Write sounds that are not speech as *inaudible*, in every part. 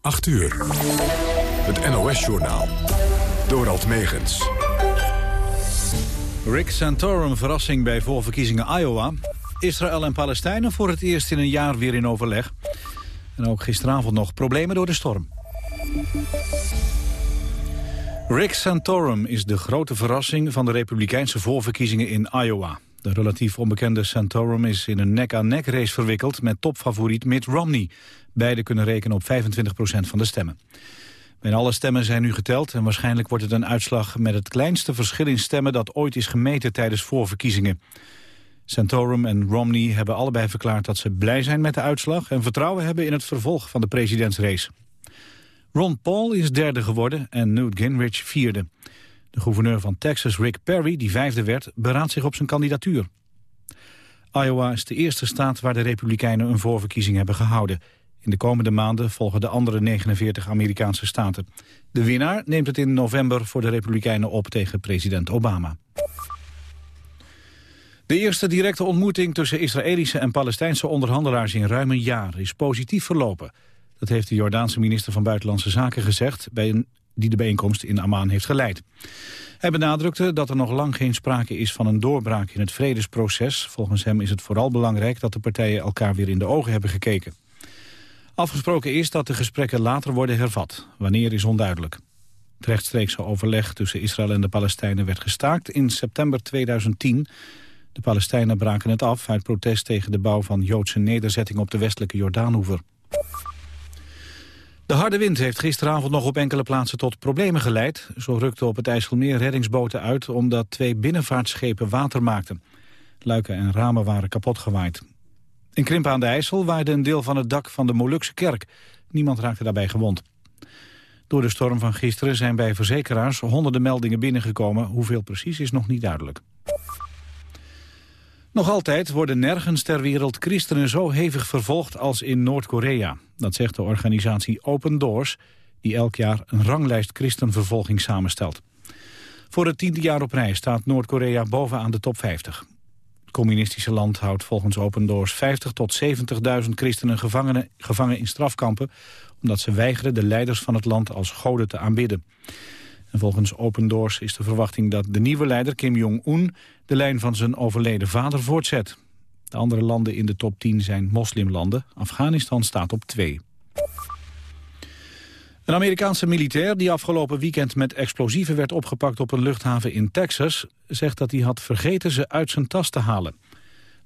8 uur. Het NOS-journaal. Dorald Megens. Rick Santorum verrassing bij voorverkiezingen Iowa. Israël en Palestijnen voor het eerst in een jaar weer in overleg. En ook gisteravond nog problemen door de storm. Rick Santorum is de grote verrassing van de republikeinse voorverkiezingen in Iowa. De relatief onbekende Santorum is in een nek-aan-nek race verwikkeld met topfavoriet Mitt Romney. Beiden kunnen rekenen op 25% van de stemmen. Bijna alle stemmen zijn nu geteld en waarschijnlijk wordt het een uitslag met het kleinste verschil in stemmen dat ooit is gemeten tijdens voorverkiezingen. Santorum en Romney hebben allebei verklaard dat ze blij zijn met de uitslag en vertrouwen hebben in het vervolg van de presidentsrace. Ron Paul is derde geworden en Newt Gingrich vierde. De gouverneur van Texas, Rick Perry, die vijfde werd, beraadt zich op zijn kandidatuur. Iowa is de eerste staat waar de Republikeinen een voorverkiezing hebben gehouden. In de komende maanden volgen de andere 49 Amerikaanse staten. De winnaar neemt het in november voor de Republikeinen op tegen president Obama. De eerste directe ontmoeting tussen Israëlische en Palestijnse onderhandelaars in ruim een jaar is positief verlopen. Dat heeft de Jordaanse minister van Buitenlandse Zaken gezegd bij een, die de bijeenkomst in Amman heeft geleid. Hij benadrukte dat er nog lang geen sprake is van een doorbraak in het vredesproces. Volgens hem is het vooral belangrijk dat de partijen elkaar weer in de ogen hebben gekeken. Afgesproken is dat de gesprekken later worden hervat. Wanneer is onduidelijk. Het rechtstreekse overleg tussen Israël en de Palestijnen werd gestaakt in september 2010. De Palestijnen braken het af uit protest tegen de bouw van Joodse nederzettingen op de westelijke Jordaanhoever. De harde wind heeft gisteravond nog op enkele plaatsen tot problemen geleid. Zo rukten op het IJsselmeer reddingsboten uit omdat twee binnenvaartschepen water maakten. Luiken en ramen waren kapot gewaaid. In Krimpen aan de IJssel waaide een deel van het dak van de Molukse kerk. Niemand raakte daarbij gewond. Door de storm van gisteren zijn bij verzekeraars honderden meldingen binnengekomen. Hoeveel precies is nog niet duidelijk. Nog altijd worden nergens ter wereld christenen zo hevig vervolgd als in Noord-Korea. Dat zegt de organisatie Open Doors, die elk jaar een ranglijst christenvervolging samenstelt. Voor het tiende jaar op rij staat Noord-Korea bovenaan de top 50. Het communistische land houdt volgens Open Doors 50 tot 70.000 christenen gevangen in strafkampen... omdat ze weigeren de leiders van het land als goden te aanbidden. En volgens Open Doors is de verwachting dat de nieuwe leider Kim Jong-un... de lijn van zijn overleden vader voortzet. De andere landen in de top 10 zijn moslimlanden. Afghanistan staat op 2. Een Amerikaanse militair die afgelopen weekend met explosieven werd opgepakt op een luchthaven in Texas, zegt dat hij had vergeten ze uit zijn tas te halen.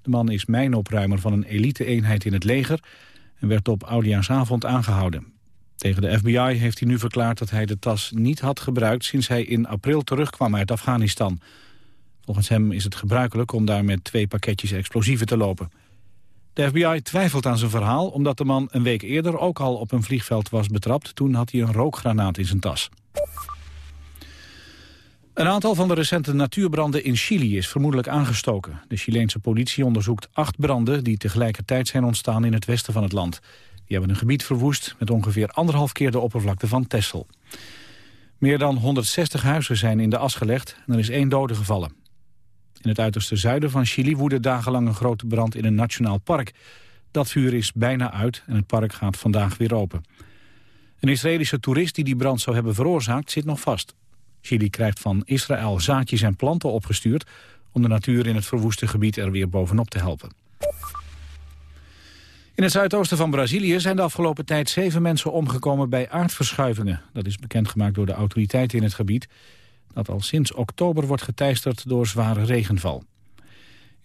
De man is mijnopruimer van een elite-eenheid in het leger en werd op oudejaarsavond aangehouden. Tegen de FBI heeft hij nu verklaard dat hij de tas niet had gebruikt sinds hij in april terugkwam uit Afghanistan. Volgens hem is het gebruikelijk om daar met twee pakketjes explosieven te lopen. De FBI twijfelt aan zijn verhaal omdat de man een week eerder ook al op een vliegveld was betrapt. Toen had hij een rookgranaat in zijn tas. Een aantal van de recente natuurbranden in Chili is vermoedelijk aangestoken. De Chileense politie onderzoekt acht branden die tegelijkertijd zijn ontstaan in het westen van het land. Die hebben een gebied verwoest met ongeveer anderhalf keer de oppervlakte van Texel. Meer dan 160 huizen zijn in de as gelegd en er is één dode gevallen. In het uiterste zuiden van Chili woedde dagenlang een grote brand in een nationaal park. Dat vuur is bijna uit en het park gaat vandaag weer open. Een Israëlische toerist die die brand zou hebben veroorzaakt zit nog vast. Chili krijgt van Israël zaadjes en planten opgestuurd... om de natuur in het verwoeste gebied er weer bovenop te helpen. In het zuidoosten van Brazilië zijn de afgelopen tijd zeven mensen omgekomen bij aardverschuivingen. Dat is bekendgemaakt door de autoriteiten in het gebied dat al sinds oktober wordt geteisterd door zware regenval.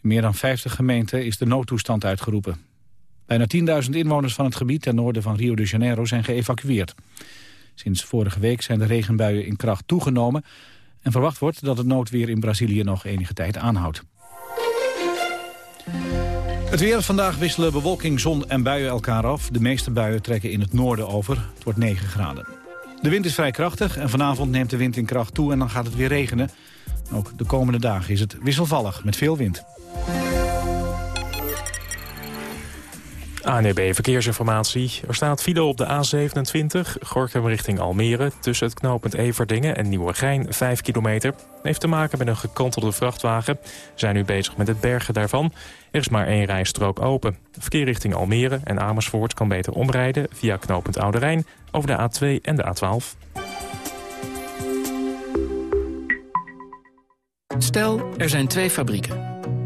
In meer dan 50 gemeenten is de noodtoestand uitgeroepen. Bijna 10.000 inwoners van het gebied ten noorden van Rio de Janeiro zijn geëvacueerd. Sinds vorige week zijn de regenbuien in kracht toegenomen... en verwacht wordt dat het noodweer in Brazilië nog enige tijd aanhoudt. Het weer vandaag wisselen bewolking, zon en buien elkaar af. De meeste buien trekken in het noorden over. Het wordt 9 graden. De wind is vrij krachtig en vanavond neemt de wind in kracht toe en dan gaat het weer regenen. Ook de komende dagen is het wisselvallig met veel wind. ANEB Verkeersinformatie. Er staat file op de A27, Gorkum richting Almere... tussen het knooppunt Everdingen en Nieuwegein, 5 kilometer. heeft te maken met een gekantelde vrachtwagen. Zijn nu bezig met het bergen daarvan. Er is maar één rijstrook open. Verkeer richting Almere en Amersfoort kan beter omrijden... via knooppunt Oude Rijn over de A2 en de A12. Stel, er zijn twee fabrieken.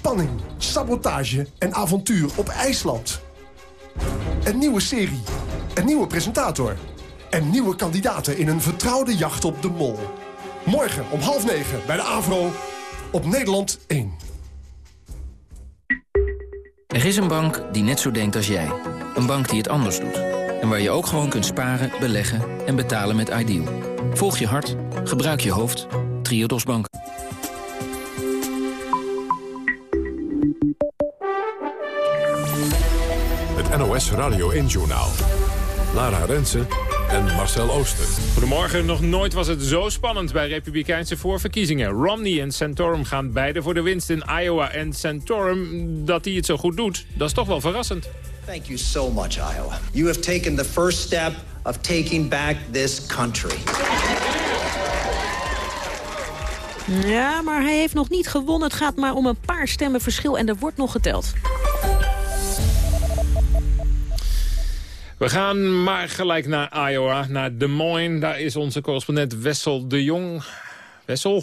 Spanning, sabotage en avontuur op IJsland. Een nieuwe serie. Een nieuwe presentator. En nieuwe kandidaten in een vertrouwde jacht op de mol. Morgen om half negen bij de AVRO op Nederland 1. Er is een bank die net zo denkt als jij. Een bank die het anders doet. En waar je ook gewoon kunt sparen, beleggen en betalen met Ideal. Volg je hart, gebruik je hoofd. Triodos Bank. NOS Radio 1-journaal. Lara Rensen en Marcel Ooster. Goedemorgen. Nog nooit was het zo spannend bij republikeinse voorverkiezingen. Romney en Santorum gaan beide voor de winst in Iowa. En Santorum, dat hij het zo goed doet, dat is toch wel verrassend. Thank you so much, Iowa. You have taken the first step of taking back this country. Ja, maar hij heeft nog niet gewonnen. Het gaat maar om een paar stemmen verschil en er wordt nog geteld. We gaan maar gelijk naar Iowa, naar Des Moines. Daar is onze correspondent Wessel de Jong. Wessel?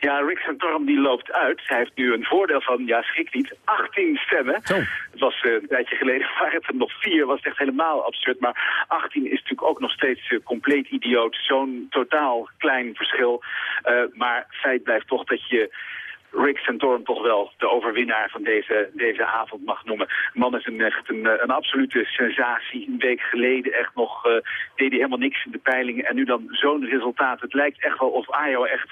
Ja, Rick Santorum die loopt uit. Hij heeft nu een voordeel van, ja schrik niet, 18 stemmen. Zo. Het was uh, een tijdje geleden, *laughs* waren het er nog vier. was echt helemaal absurd. Maar 18 is natuurlijk ook nog steeds uh, compleet idioot. Zo'n totaal klein verschil. Uh, maar feit blijft toch dat je Rick Santorum toch wel de overwinnaar van deze, deze avond mag noemen. De man is een, echt een, een absolute sensatie. Een week geleden echt nog uh, deed hij helemaal niks in de peilingen. En nu dan zo'n resultaat. Het lijkt echt wel of Iowa echt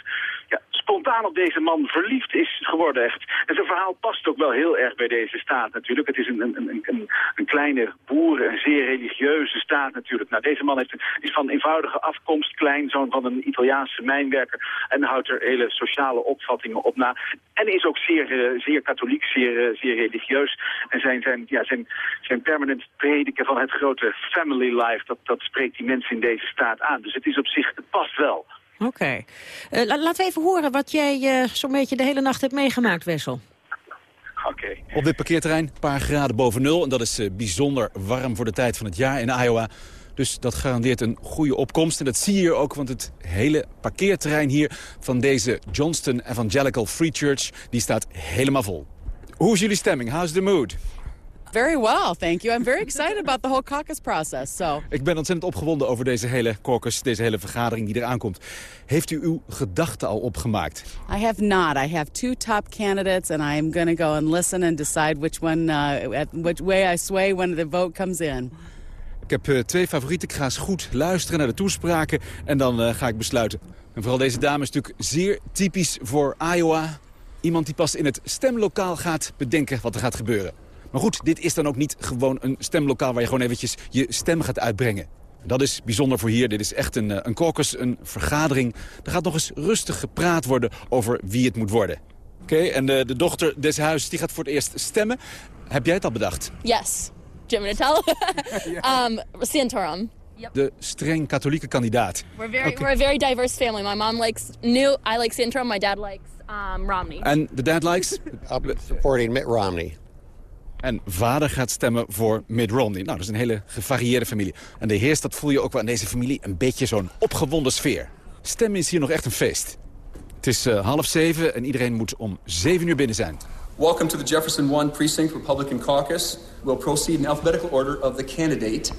spontaan op deze man verliefd is geworden echt. En zijn verhaal past ook wel heel erg bij deze staat natuurlijk. Het is een, een, een, een, kleine boeren, een zeer religieuze staat natuurlijk. Nou, deze man heeft is van eenvoudige afkomst, kleinzoon van een Italiaanse mijnwerker. En houdt er hele sociale opvattingen op na. En is ook zeer, uh, zeer katholiek, zeer, uh, zeer religieus. En zijn, zijn, ja, zijn, zijn permanent prediken van het grote family life, dat, dat spreekt die mensen in deze staat aan. Dus het is op zich, het past wel. Oké. Okay. Uh, la laten we even horen wat jij zo'n beetje de hele nacht hebt meegemaakt, Wessel. Okay. Op dit parkeerterrein, een paar graden boven nul. En dat is uh, bijzonder warm voor de tijd van het jaar in Iowa. Dus dat garandeert een goede opkomst. En dat zie je ook, want het hele parkeerterrein hier... van deze Johnston Evangelical Free Church, die staat helemaal vol. Hoe is jullie stemming? How's the mood? Very well, thank you. I'm very excited about the whole caucus process. So. Ik ben ontzettend opgewonden over deze hele caucus, deze hele vergadering die eraan komt. Heeft u uw gedachten al opgemaakt? I have not. I have two top candidates and I am going to go and listen and decide which one, uh, which way I sway when the vote comes in. Ik heb uh, twee favorieten. Ik ga eens goed luisteren naar de toespraken en dan uh, ga ik besluiten. En vooral deze dame is natuurlijk zeer typisch voor Iowa. Iemand die pas in het stemlokaal gaat bedenken wat er gaat gebeuren. Maar goed, dit is dan ook niet gewoon een stemlokaal... waar je gewoon eventjes je stem gaat uitbrengen. Dat is bijzonder voor hier. Dit is echt een, een caucus, een vergadering. Er gaat nog eens rustig gepraat worden over wie het moet worden. Oké, okay, en de, de dochter des huizes die gaat voor het eerst stemmen. Heb jij het al bedacht? Yes. Tell? *laughs* *laughs* um, Santorum. Yep. De streng katholieke kandidaat. We're, very, okay. we're a very diverse family. My mom likes new. I like Santorum. My dad likes um, Romney. And the dad likes? I'm *laughs* supporting Mitt Romney. En vader gaat stemmen voor Mitt Romney. Nou, dat is een hele gevarieerde familie. En de heerst, dat voel je ook wel in deze familie, een beetje zo'n opgewonden sfeer. Stemmen is hier nog echt een feest. Het is uh, half zeven en iedereen moet om zeven uur binnen zijn. Welcome to the Jefferson 1 Precinct Republican Caucus. We'll proceed in alphabetical order of the candidate.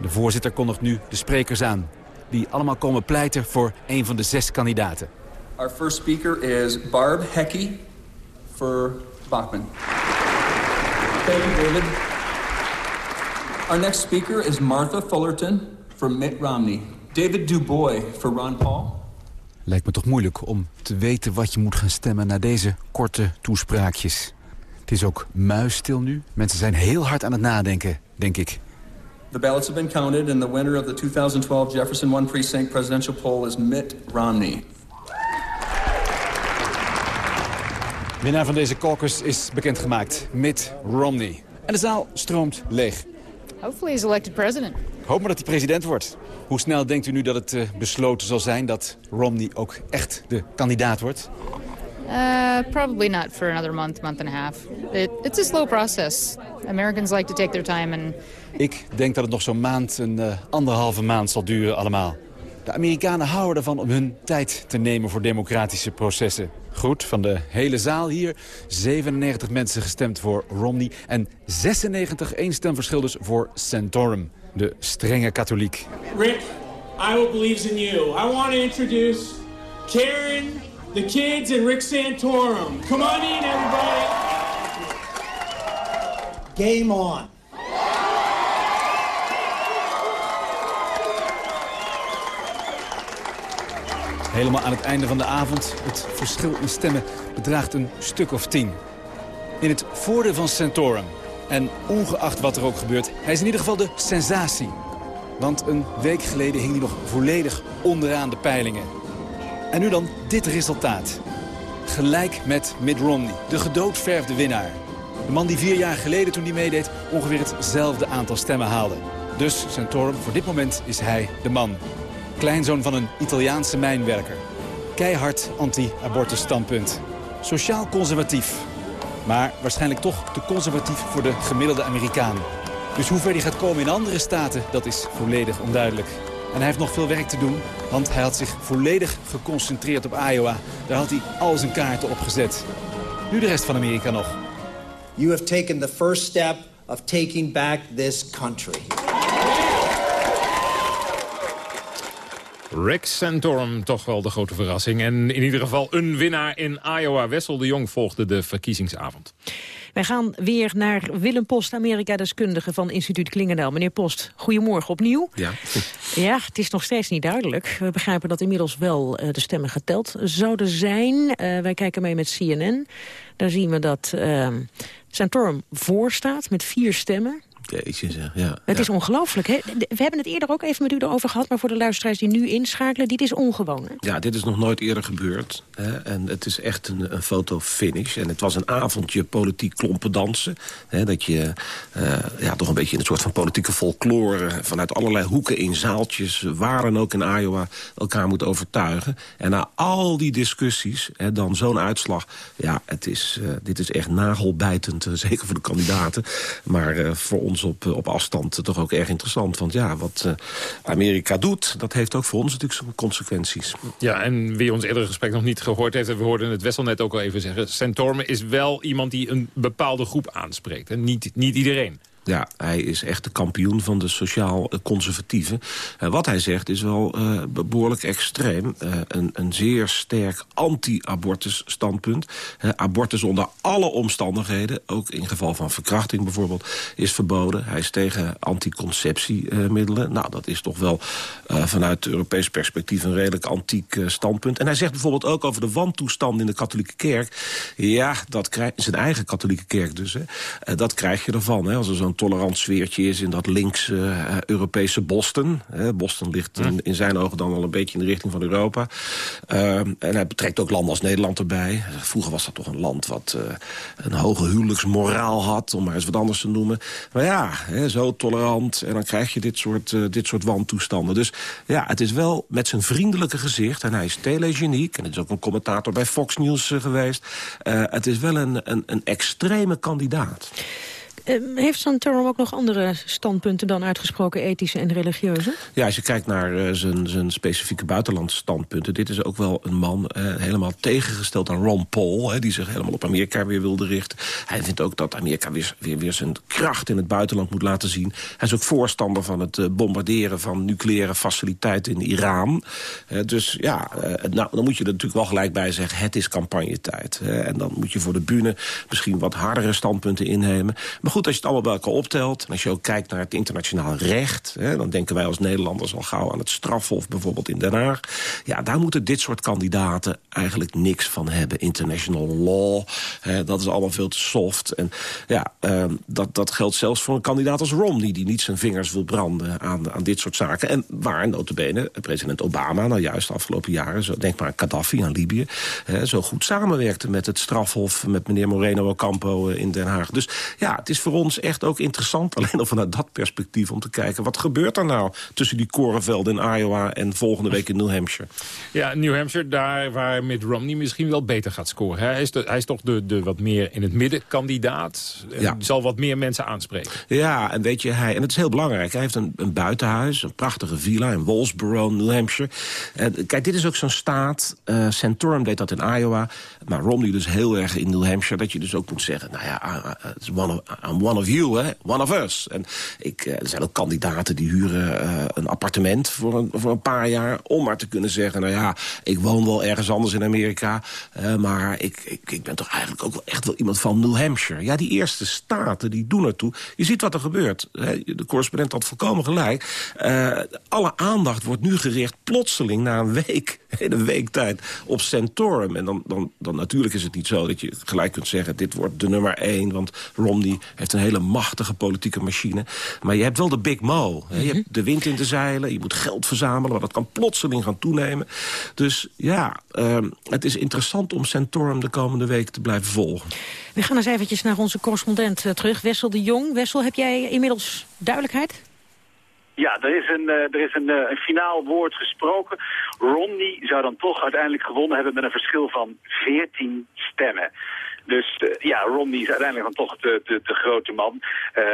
De voorzitter kondigt nu de sprekers aan. Die allemaal komen pleiten voor een van de zes kandidaten. Our first speaker is Barb Hecky for Bachman. Thank you, David. Our next speaker is Martha Fullerton for Mitt Romney. David Dubois for Ron Paul. Lijkt me toch moeilijk om te weten wat je moet gaan stemmen... na deze korte toespraakjes. Het is ook muisstil nu. Mensen zijn heel hard aan het nadenken, denk ik. The ballots have been counted and the winner of the 2012 Jefferson 1 Precinct presidential poll is Mitt Romney. Winnaar van deze caucus is bekendgemaakt, Mitt Romney. En de zaal stroomt leeg. Hopefully he's elected president. Hoop maar dat hij president wordt. Hoe snel denkt u nu dat het uh, besloten zal zijn dat Romney ook echt de kandidaat wordt? Uh, probably not for another month, month and a half. It, it's a slow process. Americans like to take their time and... Ik denk dat het nog zo'n maand, een uh, anderhalve maand zal duren allemaal. De Amerikanen houden ervan om hun tijd te nemen voor democratische processen. Goed, van de hele zaal hier 97 mensen gestemd voor Romney... en 96 één stemverschil dus voor Santorum, de strenge katholiek. Rick, Iowa believes in you. I want to introduce Karen, the kids, and Rick Santorum. Come on in, everybody. Game on. Helemaal aan het einde van de avond, het verschil in stemmen bedraagt een stuk of tien. In het voordeel van Santorum. En ongeacht wat er ook gebeurt, hij is in ieder geval de sensatie. Want een week geleden hing hij nog volledig onderaan de peilingen. En nu dan dit resultaat. Gelijk met Mitt Romney, de gedoodverfde winnaar. De man die vier jaar geleden toen hij meedeed ongeveer hetzelfde aantal stemmen haalde. Dus Santorum, voor dit moment is hij de man. Kleinzoon van een Italiaanse mijnwerker. Keihard anti-abortus standpunt. Sociaal conservatief. Maar waarschijnlijk toch te conservatief voor de gemiddelde Amerikaan. Dus hoe ver hij gaat komen in andere staten, dat is volledig onduidelijk. En hij heeft nog veel werk te doen, want hij had zich volledig geconcentreerd op Iowa. Daar had hij al zijn kaarten op gezet. Nu de rest van Amerika nog. You have taken the first step of taking back this country. Rick Santorum, toch wel de grote verrassing. En in ieder geval een winnaar in Iowa. Wessel de Jong volgde de verkiezingsavond. Wij gaan weer naar Willem Post, Amerika-deskundige van instituut Klingendaal. Meneer Post, goedemorgen opnieuw. Ja. *laughs* Ja, het is nog steeds niet duidelijk. We begrijpen dat inmiddels wel uh, de stemmen geteld zouden zijn. Uh, wij kijken mee met CNN. Daar zien we dat uh, Santorum voor staat met vier stemmen. Jeetje zeg, ja. Het ja. is ongelooflijk. Hè? We hebben het eerder ook even met u erover gehad... maar voor de luisteraars die nu inschakelen, dit is ongewoon. Hè? Ja, dit is nog nooit eerder gebeurd. Hè? En het is echt een, een foto-finish. En het was een avondje politiek klompen dansen. Hè? Dat je uh, ja, toch een beetje in een soort van politieke folklore... vanuit allerlei hoeken in zaaltjes, waar en ook in Iowa... elkaar moet overtuigen. En na al die discussies, hè, dan zo'n uitslag... ja, het is, uh, dit is echt nagelbijtend, uh, zeker voor de kandidaten. Maar voor ons op, op afstand toch ook erg interessant. Want ja, wat uh, Amerika doet, dat heeft ook voor ons natuurlijk zijn consequenties. Ja, en wie ons eerdere gesprek nog niet gehoord heeft... we hoorden het Wessel net ook al even zeggen... Santorum is wel iemand die een bepaalde groep aanspreekt. En niet, niet iedereen. Ja, hij is echt de kampioen van de sociaal conservatieven. Uh, wat hij zegt is wel uh, behoorlijk extreem. Uh, een, een zeer sterk anti-abortus standpunt. abortus onder alle omstandigheden, ook in geval van verkrachting bijvoorbeeld, is verboden. Hij is tegen anticonceptiemiddelen. nou, dat is toch wel vanuit Europees perspectief een redelijk antiek standpunt. En hij zegt bijvoorbeeld ook over de wantoestand in de katholieke kerk. Ja, dat krijg, zijn eigen katholieke kerk dus. Hè, dat krijg je ervan, hè, als er zo'n tolerant sfeertje is in dat linkse uh, Europese Boston. Hè. Boston ligt in, in, zijn ogen dan wel een beetje in de richting van Europa. Uh, en hij betrekt ook landen als Nederland erbij. Vroeger was dat toch een land wat uh, een hoge huwelijksmoraal had, om maar eens wat anders te noemen. Maar ja, hè, zo tolerant en dan krijg je dit soort, dit soort wantoestanden. Dus ja, het is wel met zijn vriendelijke gezicht, en hij is telegeniek, en het is ook een commentator bij Fox News geweest. het is wel een, een, een extreme kandidaat. Uh, heeft Santorum ook nog andere standpunten dan uitgesproken ethische en religieuze? Ja, als je kijkt naar uh, zijn, zijn specifieke buitenlandse standpunten... dit is ook wel een man uh, helemaal tegengesteld aan Ron Paul... Hè, die zich helemaal op Amerika weer wilde richten. Hij vindt ook dat Amerika weer, weer, weer zijn kracht in het buitenland moet laten zien. Hij is ook voorstander van het bombarderen van nucleaire faciliteiten in Iran. dus ja, nou, dan moet je er natuurlijk wel gelijk bij zeggen... het is campagnetijd. en dan moet je voor de bühne misschien wat hardere standpunten innemen... Maar Goed, als je het allemaal bij elkaar optelt... en als je ook kijkt naar het internationaal recht... Hè, dan denken wij als Nederlanders al gauw aan het strafhof... bijvoorbeeld in Den Haag. Ja, daar moeten dit soort kandidaten eigenlijk niks van hebben. International law, hè, dat is allemaal veel te soft. En ja, ehm, dat, dat geldt zelfs voor een kandidaat als Romney... die niet zijn vingers wil branden aan, aan dit soort zaken. En waar, notabene, president Obama... nou juist de afgelopen jaren, zo, denk maar aan Gaddafi, aan Libië... Hè, zo goed samenwerkte met het strafhof... met meneer Moreno Ocampo eh, in Den Haag. Dus ja, is voor ons echt ook interessant... alleen al vanuit dat perspectief om te kijken... wat gebeurt er nou tussen die korenvelden in Iowa... en volgende week in New Hampshire? Ja, New Hampshire, daar waar Mitt Romney misschien wel beter gaat scoren. Hij is, de, hij is toch de, de wat meer in het midden kandidaat. Ja. Zal wat meer mensen aanspreken. Ja, en weet je, hij, en het is heel belangrijk. Hij heeft een, een buitenhuis, een prachtige villa in Walsboro, New Hampshire. En, kijk, dit is ook zo'n staat. Uh, Santorum deed dat in Iowa. Maar Romney dus heel erg in New Hampshire. Dat je dus ook moet zeggen, nou ja, uh, one of, I'm one of you, hè? one of us. En ik, uh, er zijn ook kandidaten die huren uh, een appartement voor een, voor een paar jaar... om maar te kunnen zeggen, nou ja, ik woon wel ergens anders in Amerika... Uh, maar ik, ik, ik ben toch eigenlijk ook wel echt wel iemand van New Hampshire. Ja, die eerste staten, die doen ertoe. Je ziet wat er gebeurt. De correspondent had volkomen gelijk. Alle aandacht wordt nu gericht plotseling na een week... *laughs* in een week tijd op Santorum. En dan, dan, dan natuurlijk is het niet zo dat je gelijk kunt zeggen... dit wordt de nummer één, want Romney heeft een hele machtige politieke machine. Maar je hebt wel de big mo. Hè? Je hebt de wind in de zeilen, je moet geld verzamelen... maar dat kan plotseling gaan toenemen. Dus ja, uh, het is interessant om Santorum de komende week te blijven volgen. We gaan eens eventjes naar onze correspondent uh, terug, Wessel de Jong. Wessel, heb jij inmiddels duidelijkheid? Ja, er is, een, uh, er is een, uh, een finaal woord gesproken. Romney zou dan toch uiteindelijk gewonnen hebben met een verschil van 14 stemmen. Dus uh, ja, Romney is uiteindelijk dan toch de, de, de grote man. Uh,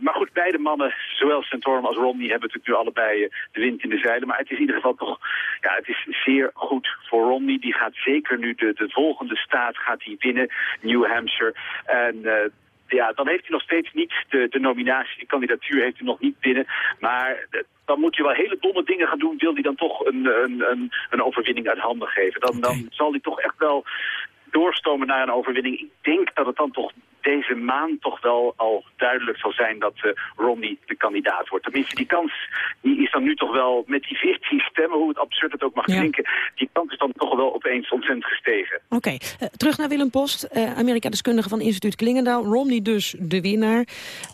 maar goed, beide mannen, zowel Santorum als Romney, hebben natuurlijk nu allebei uh, de wind in de zeilen. Maar het is in ieder geval toch, ja, het is zeer goed voor Romney. Die gaat zeker nu de, de volgende staat gaat hij winnen, New Hampshire. En ja, dan heeft hij nog steeds niet de, de nominatie, de kandidatuur heeft hij nog niet binnen. Maar dan moet je wel hele domme dingen gaan doen, wil hij dan toch een, een, een, een overwinning uit handen geven. Dan, dan zal hij toch echt wel doorstomen naar een overwinning. Ik denk dat het dan toch deze maand toch wel al duidelijk zal zijn dat uh, Romney de kandidaat wordt. Tenminste, die kans die is dan nu toch wel met die 14 stemmen, hoe het absurd het ook mag ja. klinken, die kans is dan toch wel opeens ontzettend gestegen. Oké, okay. uh, terug naar Willem Post, uh, Amerika-deskundige van instituut Klingendaal. Romney dus de winnaar.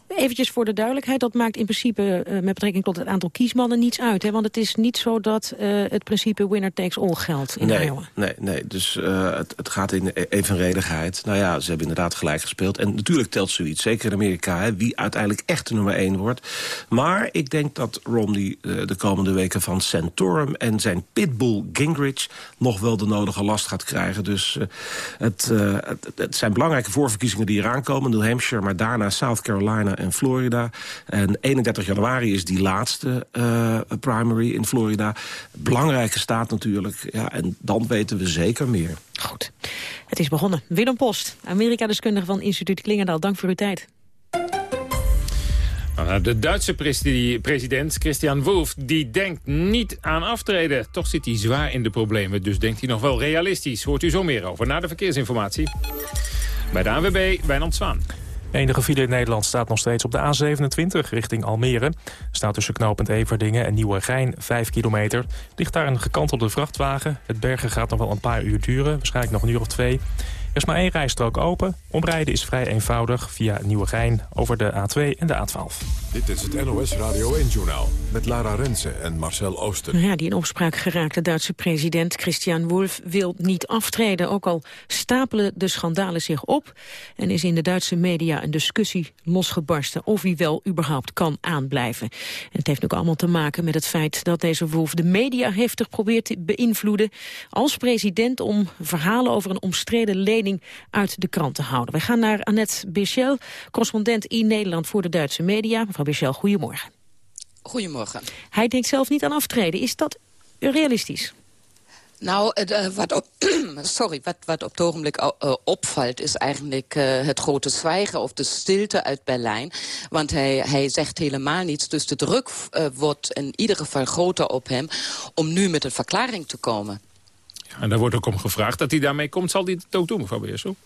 Eventjes voor de duidelijkheid, dat maakt in principe met betrekking tot het aantal kiesmannen niets uit. Hè? Want het is niet zo dat het principe winner takes all geldt in nee, Iowa. Nee, nee, dus het, het gaat in evenredigheid. Nou ja, ze hebben inderdaad gelijk gespeeld. En natuurlijk telt zoiets, zeker in Amerika, hè, wie uiteindelijk echt de nummer 1 wordt. Maar ik denk dat Romney uh, de komende weken van Santorum en zijn pitbull Gingrich nog wel de nodige last gaat krijgen. Dus het, uh, het, het, zijn belangrijke voorverkiezingen die eraan komen. New Hampshire, maar daarna South Carolina en Florida. En 31 januari is die laatste primary in Florida. Belangrijke staat natuurlijk. Ja, en dan weten we zeker meer. Goed. Het is begonnen. Willem Post, Amerika-deskundige van Instituut Klingendaal. Dank voor uw tijd. De Duitse president Christian Wolff die denkt niet aan aftreden. Toch zit hij zwaar in de problemen, dus denkt hij nog wel realistisch. Hoort u zo meer over na de verkeersinformatie. Bij de ANWB, Wijnand Zwaan. Enige file in Nederland staat nog steeds op de A27 richting Almere. Staat tussen knooppunt Everdingen en Nieuwegein 5 kilometer. Ligt daar een gekantelde vrachtwagen. Het bergen gaat nog wel een paar uur duren, waarschijnlijk nog een uur of twee. Er is maar één rijstrook open. Omrijden is vrij eenvoudig via Nieuwegein over de A2 en de A12. Dit is het NOS Radio 1-journaal met Lara Rensen en Marcel Ooster. Ja, die in opspraak geraakte Duitse president Christian Wolff wil niet aftreden. Ook al stapelen de schandalen zich op en is in de Duitse media een discussie losgebarsten of hij wel überhaupt kan aanblijven. En het heeft ook allemaal te maken met het feit dat deze Wolff de media heftig probeert te beïnvloeden als president om verhalen over een omstreden lening uit de krant te houden. We gaan naar Annette Bichel, correspondent in Nederland voor de Duitse media. Bichel, goedemorgen. Goedemorgen. Hij denkt zelf niet aan aftreden. Is dat realistisch? Nou, uh, wat, op, *clears throat* sorry, wat, wat op het ogenblik uh, opvalt... is eigenlijk uh, het grote zwijgen of de stilte uit Berlijn. Want hij, hij zegt helemaal niets. Dus de druk wordt in ieder geval groter op hem... om nu met een verklaring te komen. En daar wordt ook om gevraagd dat hij daarmee komt. Zal hij het ook doen, mevrouw Beersel?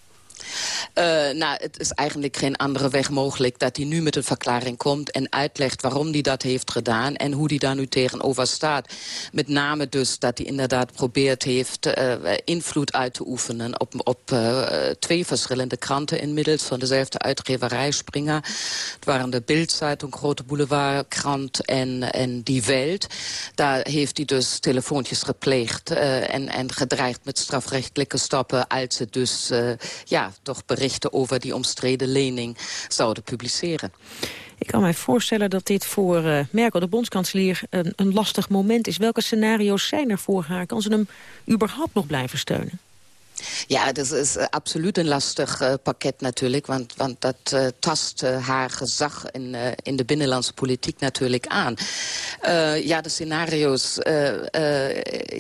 Uh, nou, het is eigenlijk geen andere weg mogelijk dat hij nu met een verklaring komt... en uitlegt waarom hij dat heeft gedaan en hoe hij daar nu tegenover staat. Met name dus dat hij inderdaad probeert heeft uh, invloed uit te oefenen... op, op uh, twee verschillende kranten inmiddels van dezelfde uitgeverij Springer. Het waren de Bildzeitung, grote boulevardkrant en, en Die Welt. Daar heeft hij dus telefoontjes gepleegd en, en gedreigd met strafrechtelijke stappen... als ze dus ja, toch berichten over die omstreden lening zouden publiceren. Ik kan mij voorstellen dat dit voor uh, Merkel, de bondskanselier, een, een lastig moment is. Welke scenario's zijn er voor haar? Kan ze hem überhaupt nog blijven steunen? Ja, dat is uh, absoluut een lastig uh, pakket natuurlijk. Want, want dat uh, tast haar gezag in, in de binnenlandse politiek natuurlijk aan. ja, de scenario's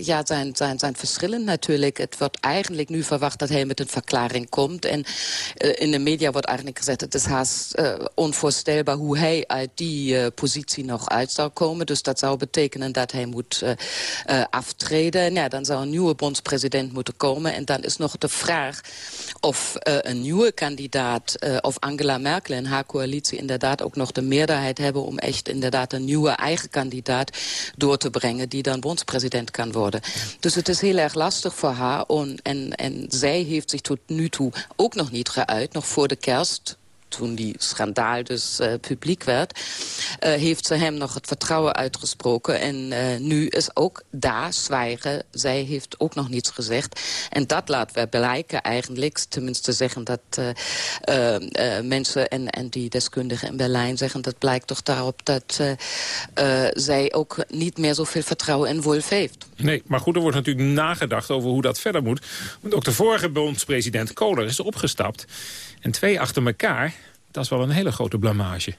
ja, zijn, zijn, zijn verschillend natuurlijk. Het wordt eigenlijk nu verwacht dat hij met een verklaring komt. En in de media wordt eigenlijk gezegd... het is haast onvoorstelbaar hoe hij uit die positie nog uit zou komen. Dus dat zou betekenen dat hij moet aftreden. En ja, dan zou een nieuwe bondspresident moeten komen. En dan is nog de vraag of uh, een nieuwe kandidaat... Uh, of Angela Merkel en haar coalitie inderdaad ook nog de meerderheid hebben... om echt inderdaad een nieuwe eigen kandidaat door te brengen... die dan bondspresident kan worden. Dus het is heel erg lastig voor haar. On, en, en zij heeft zich tot nu toe ook nog niet geuit, nog voor de kerst toen die schandaal dus uh, publiek werd... Uh, heeft ze hem nog het vertrouwen uitgesproken. En uh, nu is ook daar zwijgen. Zij heeft ook nog niets gezegd. En dat laat we blijken eigenlijk. Tenminste zeggen dat mensen en, en die deskundigen in Berlijn zeggen... dat blijkt toch daarop dat zij ook niet meer zoveel vertrouwen in Wolf heeft. Nee, maar goed, er wordt natuurlijk nagedacht over hoe dat verder moet. Want ook de vorige bondspresident Kohler is opgestapt. En twee achter elkaar, dat is wel een hele grote blamage.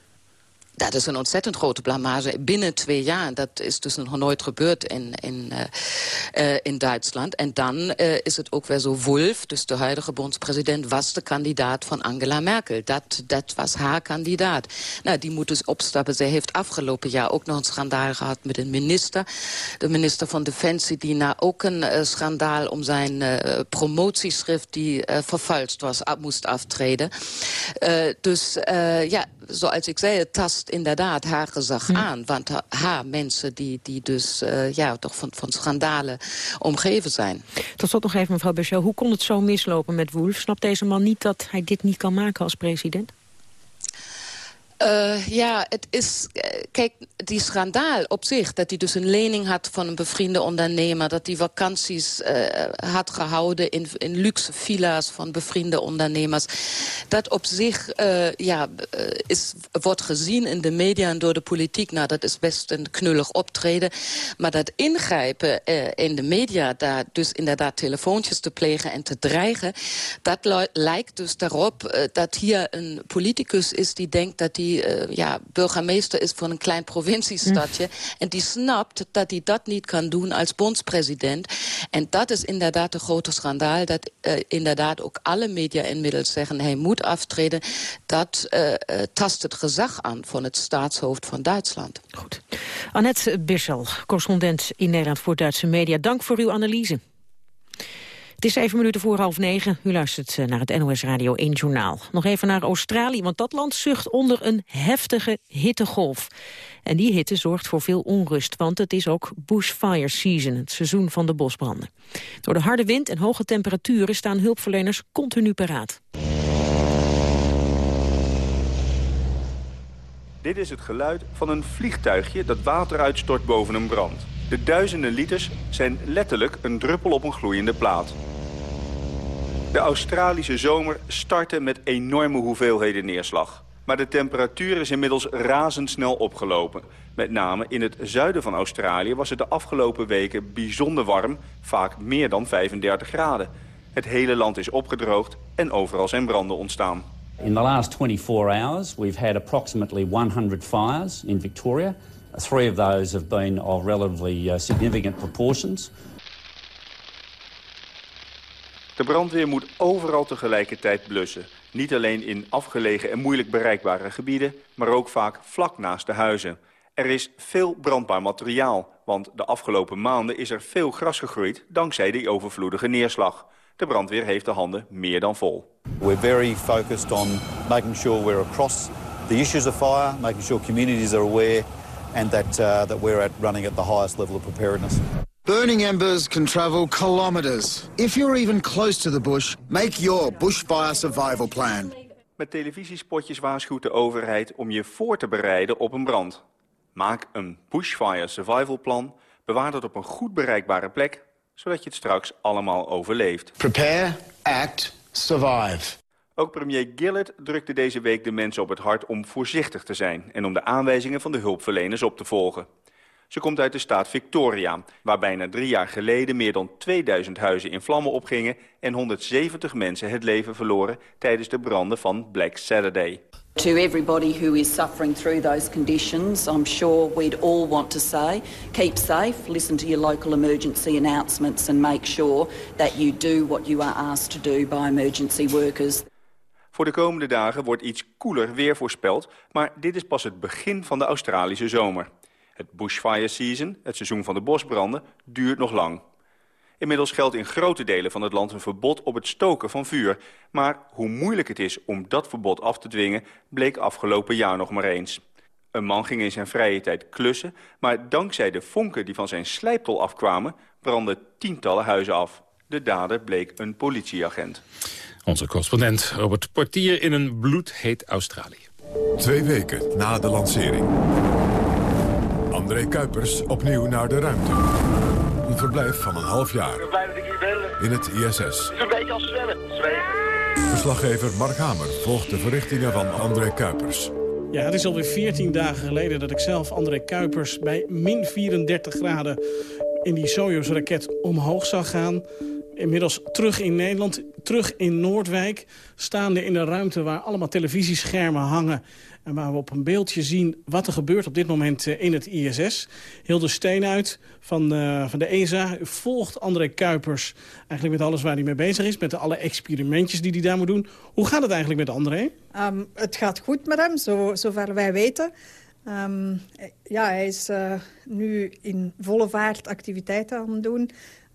Dat is een ontzettend grote blamage binnen twee jaar. Dat is dus nog nooit gebeurd in, in, uh, in Duitsland. En dan uh, is het ook weer zo, Wolf, dus de huidige bondspresident... was de kandidaat van Angela Merkel. Dat, dat was haar kandidaat. Nou, die moet dus opstappen. Zij heeft afgelopen jaar ook nog een schandaal gehad met een minister. De minister van Defensie, die na ook een schandaal... om zijn promotieschrift die vervalst was, moest aftreden. dus ja, zoals ik zei, het tast inderdaad haar gezag hm. aan. Want haar mensen die, die dus uh, ja, toch van, van schandalen omgeven zijn. Tot slot nog even, mevrouw Bechel. Hoe kon het zo mislopen met Wolf? Snapt deze man niet dat hij dit niet kan maken als president? Uh, ja, het is... Uh, kijk, die schandaal op zich... dat hij dus een lening had van een bevriende ondernemer... dat hij vakanties uh, had gehouden in, in luxe villa's van bevriende ondernemers... dat op zich ja, is, wordt gezien in de media en door de politiek... nou, dat is best een knullig optreden. Maar dat ingrijpen in de media... daar dus inderdaad telefoontjes te plegen en te dreigen... dat lijkt dus daarop dat hier een politicus is die denkt dat hij die uh, ja, burgemeester is van een klein provinciestadje. Mm. En die snapt dat hij dat niet kan doen als bondspresident. En dat is inderdaad een grote schandaal. Dat uh, inderdaad ook alle media inmiddels zeggen... hij moet aftreden. Dat uh, tast het gezag aan van het staatshoofd van Duitsland. Goed. Annette Bissel, correspondent in Nederland voor Duitse media. Dank voor uw analyse. Het is even minuten voor half negen. U luistert eh, naar het NOS Radio 1 Journaal. Nog even naar Australië, want dat land zucht onder een heftige hittegolf. En die hitte zorgt voor veel onrust, want het is ook bushfire season, het seizoen van de bosbranden. Door de harde wind en hoge temperaturen staan hulpverleners continu paraat. Dit is het geluid van een vliegtuigje dat water uitstort boven een brand. De duizenden liters zijn letterlijk een druppel op een gloeiende plaat. De Australische zomer startte met enorme hoeveelheden neerslag. Maar de temperatuur is inmiddels razendsnel opgelopen. Met name in het zuiden van Australië was het de afgelopen weken bijzonder warm, vaak meer dan 35 graden. Het hele land is opgedroogd en overal zijn branden ontstaan. In the last 24 hours we've had approximately 100 fires in Victoria. Three of those have been of relatively uh, significant proportions. De brandweer moet overal tegelijkertijd blussen. Niet alleen in afgelegen en moeilijk bereikbare gebieden, maar ook vaak vlak naast de huizen. Er is veel brandbaar materiaal, want de afgelopen maanden is er veel gras gegroeid dankzij die overvloedige neerslag. De brandweer heeft de handen meer dan vol. We're very focused on making sure we're across the issues of fire, making sure communities are aware and that, uh, that we're at running at the highest level of preparedness. Burning embers can travel kilometers. If you're even close to the bush, make your bushfire survival plan. Met televisiespotjes waarschuwt de overheid om je voor te bereiden op een brand. Maak een bushfire survival plan, bewaar dat op een goed bereikbare plek, zodat je het straks allemaal overleeft. Prepare, act, survive. Ook premier Gillard drukte deze week de mensen op het hart om voorzichtig te zijn... en om de aanwijzingen van de hulpverleners op te volgen. Ze komt uit de staat Victoria, waar bijna drie jaar geleden meer dan 2000 huizen in vlammen opgingen en 170 mensen het leven verloren tijdens de branden van Black Saturday. To everybody who is suffering through those conditions, I'm sure we'd all want to say, keep safe, listen to your local emergency announcements and make sure that you do what you are asked to do by emergency workers. Voor de komende dagen wordt iets koeler weer voorspeld, maar dit is pas het begin van de Australische zomer. Het bushfire season, het seizoen van de bosbranden, duurt nog lang. Inmiddels geldt in grote delen van het land een verbod op het stoken van vuur. Maar hoe moeilijk het is om dat verbod af te dwingen, bleek afgelopen jaar nog maar eens. Een man ging in zijn vrije tijd klussen, maar dankzij de vonken die van zijn slijptol afkwamen, brandden tientallen huizen af. De dader bleek een politieagent. Onze correspondent Robert Portier in een bloedheet Australië. Twee weken na de lancering. André Kuipers opnieuw naar de ruimte. Een verblijf van een half jaar. Ik ben blij dat ik hier ben. In het ISS. Het is een beetje als zwemmen. Zwemmen. Verslaggever Mark Hamer volgt de verrichtingen van André Kuipers. Ja, het is alweer 14 dagen geleden dat ik zelf André Kuipers bij min 34 graden in die Soyuz-raket omhoog zag gaan. Inmiddels terug in Nederland, terug in Noordwijk. Staande in de ruimte waar allemaal televisieschermen hangen. En waar we op een beeldje zien wat er gebeurt op dit moment eh, in het ISS. Hilde Steenuit van, uh, van de ESA volgt André Kuipers eigenlijk met alles waar hij mee bezig is. Met alle experimentjes die hij daar moet doen. Hoe gaat het eigenlijk met André? Um, het gaat goed met hem, zo, zover wij weten. Um, ja, hij is nu in volle vaart activiteiten aan het doen.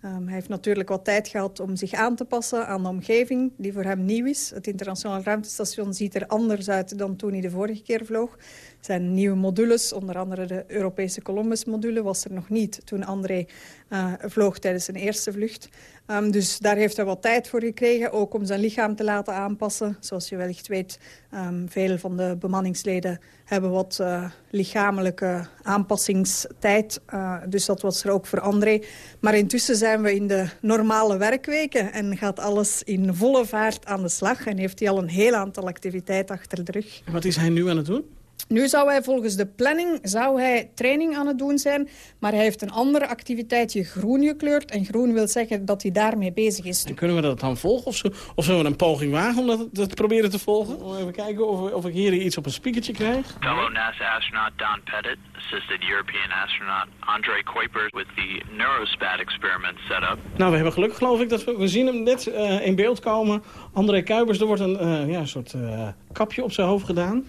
Um, hij heeft natuurlijk wat tijd gehad om zich aan te passen aan de omgeving die voor hem nieuw is. Het internationale ruimtestation ziet er anders uit dan toen hij de vorige keer vloog. Er zijn nieuwe modules, onder andere de Europese Columbus-module was er nog niet toen André uh, vloog tijdens zijn eerste vlucht. Um, dus daar heeft hij wat tijd voor gekregen, ook om zijn lichaam te laten aanpassen. Zoals je wellicht weet, um, veel van de bemanningsleden hebben wat uh, lichamelijke aanpassingstijd. Uh, dus dat was er ook voor André. Maar intussen zijn we in de normale werkweken en gaat alles in volle vaart aan de slag. En heeft hij al een heel aantal activiteiten achter de rug. Wat is hij nu aan het doen? Nu zou hij volgens de planning zou hij training aan het doen zijn, maar hij heeft een andere activiteitje groen gekleurd. En groen wil zeggen dat hij daarmee bezig is. En kunnen we dat dan volgen of, zo, of zullen we een poging wagen om dat, dat proberen te volgen? Even kijken of, of ik hier iets op een speakertje krijg. Fellow NASA astronaut Don Pettit assisted European astronaut André Kuipers with the Neurospat experiment setup. Nou, we hebben geluk geloof ik dat we, we zien hem net uh, in beeld komen. André Kuipers, er wordt een uh, ja, soort uh, kapje op zijn hoofd gedaan.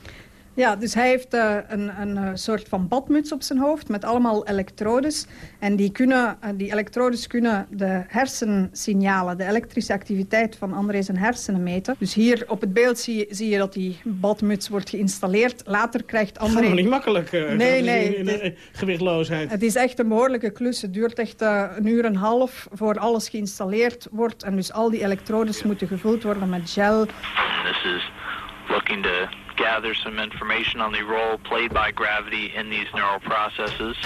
Ja, dus hij heeft uh, een, een uh, soort van badmuts op zijn hoofd met allemaal elektrodes. En die, kunnen, uh, die elektrodes kunnen de hersensignalen, de elektrische activiteit van André zijn hersenen meten. Dus hier op het beeld zie, zie je dat die badmuts wordt geïnstalleerd. Later krijgt André... Dat is niet makkelijk, nee, nee, in, in, in gewichtloosheid. Het is echt een behoorlijke klus. Het duurt echt een uur en een half voor alles geïnstalleerd wordt. En dus al die elektrodes moeten gevuld worden met gel. This is looking to gather some information on the role played by gravity in these neural processes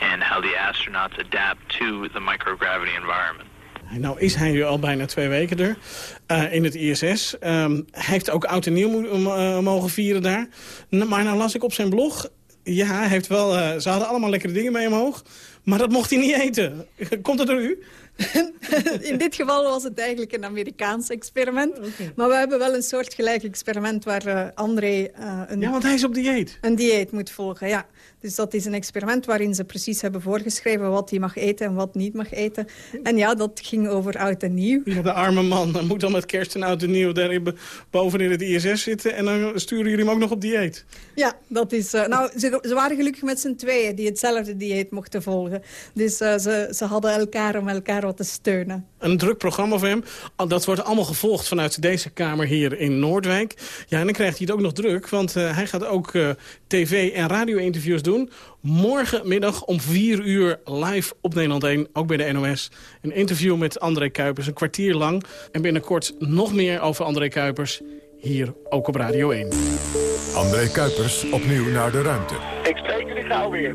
and how the astronauts adapt to the microgravity environment. Nou is hij al bijna twee weken er uh, in het ISS. Um, hij heeft ook oud en nieuw uh, mogen vieren daar. Maar nou las ik op zijn blog... Ja, hij heeft wel, uh, ze hadden allemaal lekkere dingen mee omhoog. Maar dat mocht hij niet eten. *laughs* Komt dat door u? *laughs* In dit geval was het eigenlijk een Amerikaans experiment. Okay. Maar we hebben wel een soortgelijk experiment waar uh, André... Uh, een, ja, want hij is op dieet. Een dieet moet volgen, ja. Dus dat is een experiment waarin ze precies hebben voorgeschreven... wat hij mag eten en wat niet mag eten. En ja, dat ging over oud en nieuw. Ja, de arme man dan moet dan met kerst en oud en nieuw... daar boven in het ISS zitten... en dan sturen jullie hem ook nog op dieet. Ja, dat is... Uh, nou, ze, ze, waren gelukkig met z'n tweeën... die hetzelfde dieet mochten volgen. Dus ze, ze hadden elkaar om elkaar Castro te steunen. Een druk programma voor hem. Dat wordt allemaal gevolgd vanuit deze kamer hier in Noordwijk. Ja, en dan krijgt hij het ook nog druk, want uh, hij gaat ook uh, tv- en radio-interviews doen. Morgenmiddag om 4 uur live op Nederland 1, ook bij de NOS. Een interview met André Kuipers, een kwartier lang. En binnenkort nog meer over André Kuipers, hier ook op Radio 1. André Kuipers opnieuw naar de ruimte. Ik spreek jullie gauw weer.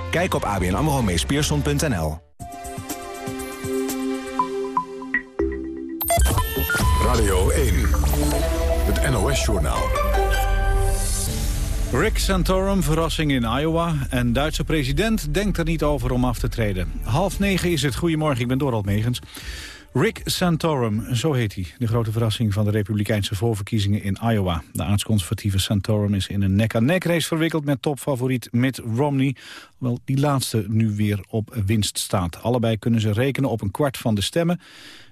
Kijk op abnamromeespierson.nl. Radio 1, het NOS-journaal. Rick Santorum, verrassing in Iowa. En Duitse president denkt er niet over om af te treden. Half negen is het. Goedemorgen, ik ben Dorald Megens. Rick Santorum, zo heet hij. De grote verrassing van de republikeinse voorverkiezingen in Iowa. De aardsconservatieve Santorum is in een nek-aan-nek race verwikkeld met topfavoriet Mitt Romney. Hoewel die laatste nu weer op winst staat. Allebei kunnen ze rekenen op een kwart van de stemmen.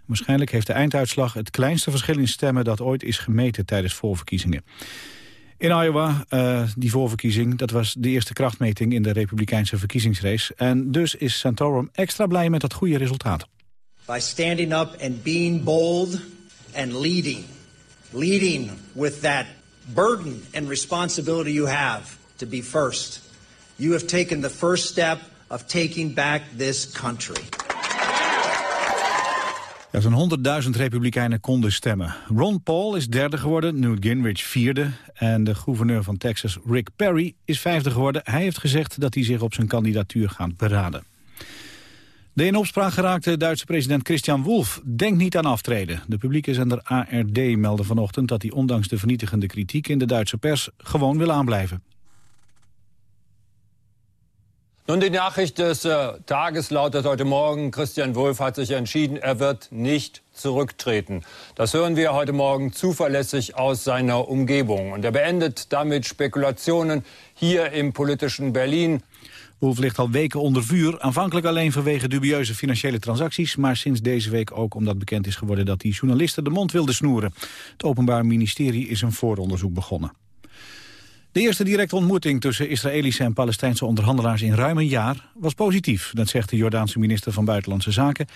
Waarschijnlijk heeft de einduitslag het kleinste verschil in stemmen dat ooit is gemeten tijdens voorverkiezingen. In Iowa, uh, die voorverkiezing, dat was de eerste krachtmeting in de republikeinse verkiezingsrace. En dus is Santorum extra blij met dat goede resultaat. By standing up and being bold and leading. Leading with that burden and responsibility you have to be first. You have taken the first step of taking back this country. Ja, Zo'n 100.000 republikeinen konden stemmen. Ron Paul is derde geworden, Newt Gingrich vierde... en de gouverneur van Texas, Rick Perry, is vijfde geworden. Hij heeft gezegd dat hij zich op zijn kandidatuur gaat beraden. De in opspraak geraakte Duitse president Christian Wolff denkt niet aan aftreden. De publieke zender ARD meldde vanochtend dat hij ondanks de vernietigende kritiek in de Duitse pers gewoon wil aanblijven. Nun, die Nachricht des äh, Tages lautet heute Morgen, Christian Wulff hat sich entschieden, er wird nicht zurücktreten. Das hören wir heute Morgen zuverlässig aus seiner Umgebung. Und er beendet damit Spekulationen hier im politischen Berlin. Wolf ligt al weken onder vuur, aanvankelijk alleen vanwege dubieuze financiële transacties, maar sinds deze week ook omdat bekend is geworden dat hij journalisten de mond wilde snoeren. Het Openbaar Ministerie is een vooronderzoek begonnen. De eerste directe ontmoeting tussen Israëlische en Palestijnse onderhandelaars in ruim een jaar was positief. Dat zegt de Jordaanse minister van Buitenlandse Zaken,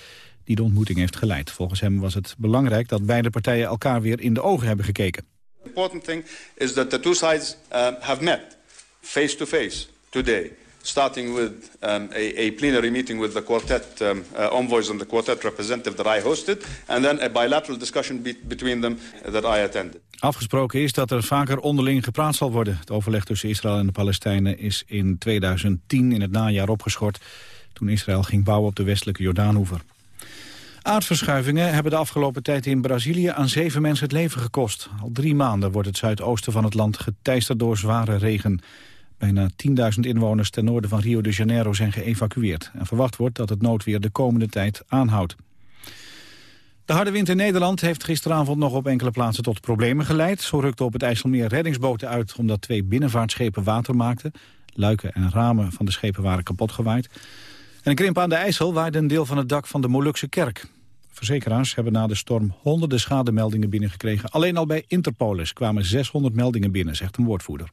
die de ontmoeting heeft geleid. Volgens hem was het belangrijk dat beide partijen elkaar weer in de ogen hebben gekeken. The important thing is that the two sides uh, have met face to face today. Starting with um, a, plenary meeting with the quartet um, uh, envoys the quartet representative that I hosted, and then a bilateral discussion be between them that I attended. Afgesproken is dat er vaker onderling gepraat zal worden. Het overleg tussen Israël en de Palestijnen is in 2010 in het najaar opgeschort... toen Israël ging bouwen op de westelijke Jordaanhoever. Aardverschuivingen hebben de afgelopen tijd in Brazilië aan zeven mensen het leven gekost. Al drie maanden wordt het zuidoosten van het land geteisterd door zware regen. Bijna 10.000 inwoners ten noorden van Rio de Janeiro zijn geëvacueerd. En verwacht wordt dat het noodweer de komende tijd aanhoudt. De harde wind in Nederland heeft gisteravond nog op enkele plaatsen tot problemen geleid. Zo rukten op het IJsselmeer reddingsboten uit omdat twee binnenvaartschepen water maakten. Luiken en ramen van de schepen waren kapot gewaaid. En een krimp aan de IJssel waaide een deel van het dak van de Molukse kerk. Verzekeraars hebben na de storm honderden schademeldingen binnengekregen. Alleen al bij Interpolis kwamen 600 meldingen binnen, zegt een woordvoerder.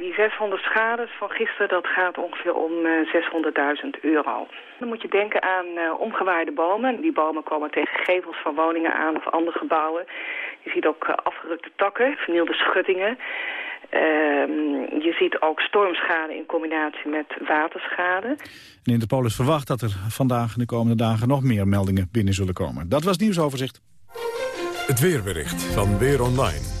Die 600 schades van gisteren, dat gaat ongeveer om 600.000 euro. Dan moet je denken aan uh, omgewaaide bomen. Die bomen komen tegen gevels van woningen aan of andere gebouwen. Je ziet ook uh, afgerukte takken, vernielde schuttingen. Uh, je ziet ook stormschade in combinatie met waterschade. En Interpolis verwacht dat er vandaag en de komende dagen nog meer meldingen binnen zullen komen. Dat was het nieuwsoverzicht. Het weerbericht van Weer Online.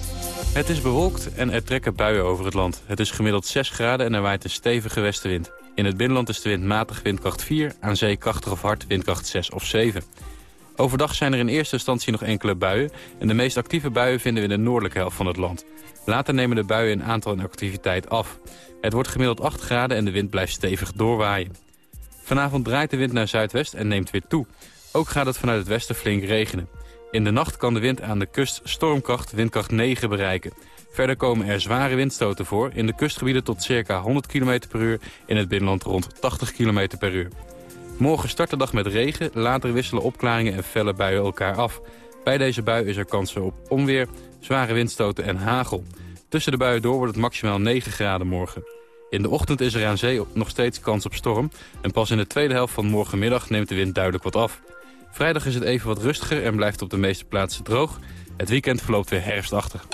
Het is bewolkt en er trekken buien over het land. Het is gemiddeld 6 graden en er waait een stevige westenwind. In het binnenland is de wind matig windkracht 4, aan zee krachtig of hard windkracht 6 of 7. Overdag zijn er in eerste instantie nog enkele buien... en de meest actieve buien vinden we in de noordelijke helft van het land. Later nemen de buien in aantal en activiteit af. Het wordt gemiddeld 8 graden en de wind blijft stevig doorwaaien. Vanavond draait de wind naar zuidwest en neemt weer toe. Ook gaat het vanuit het westen flink regenen. In de nacht kan de wind aan de kust stormkracht windkracht 9 bereiken. Verder komen er zware windstoten voor. In de kustgebieden tot circa 100 km per uur. In het binnenland rond 80 km per uur. Morgen start de dag met regen. Later wisselen opklaringen en felle buien elkaar af. Bij deze bui is er kansen op onweer, zware windstoten en hagel. Tussen de buien door wordt het maximaal 9 graden morgen. In de ochtend is er aan zee nog steeds kans op storm. En pas in de tweede helft van morgenmiddag neemt de wind duidelijk wat af. Vrijdag is het even wat rustiger en blijft op de meeste plaatsen droog. Het weekend verloopt weer herfstachtig.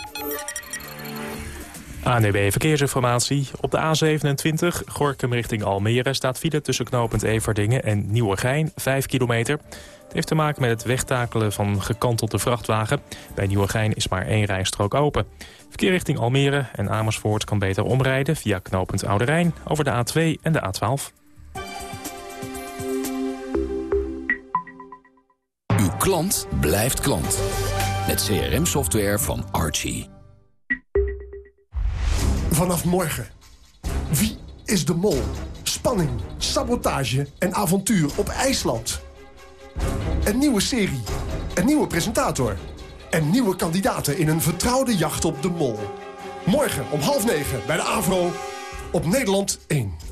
ANB Verkeersinformatie. Op de A27 Gorkum richting Almere staat file tussen knooppunt Everdingen en Nieuwegein, 5 kilometer. Het heeft te maken met het wegtakelen van gekantelde vrachtwagen. Bij Nieuwegein is maar één rijstrook open. Verkeer richting Almere en Amersfoort kan beter omrijden via knooppunt Oude Rijn over de A2 en de A12. Uw klant blijft klant. Met CRM-software van Archie. Vanaf morgen. Wie is de mol? Spanning, sabotage en avontuur op IJsland. Een nieuwe serie. Een nieuwe presentator. En nieuwe kandidaten in een vertrouwde jacht op de mol. Morgen om half negen bij de AVRO op Nederland 1.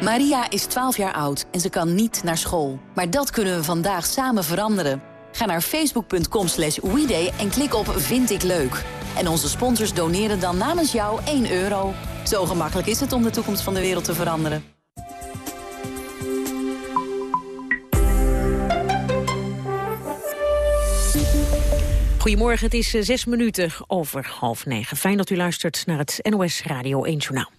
Maria is 12 jaar oud en ze kan niet naar school. Maar dat kunnen we vandaag samen veranderen. Ga naar facebook.com slash en klik op Vind ik leuk. En onze sponsors doneren dan namens jou 1 euro. Zo gemakkelijk is het om de toekomst van de wereld te veranderen. Goedemorgen, het is eh, zes minuten over half negen. Fijn dat u luistert naar het NOS Radio 1 Journaal.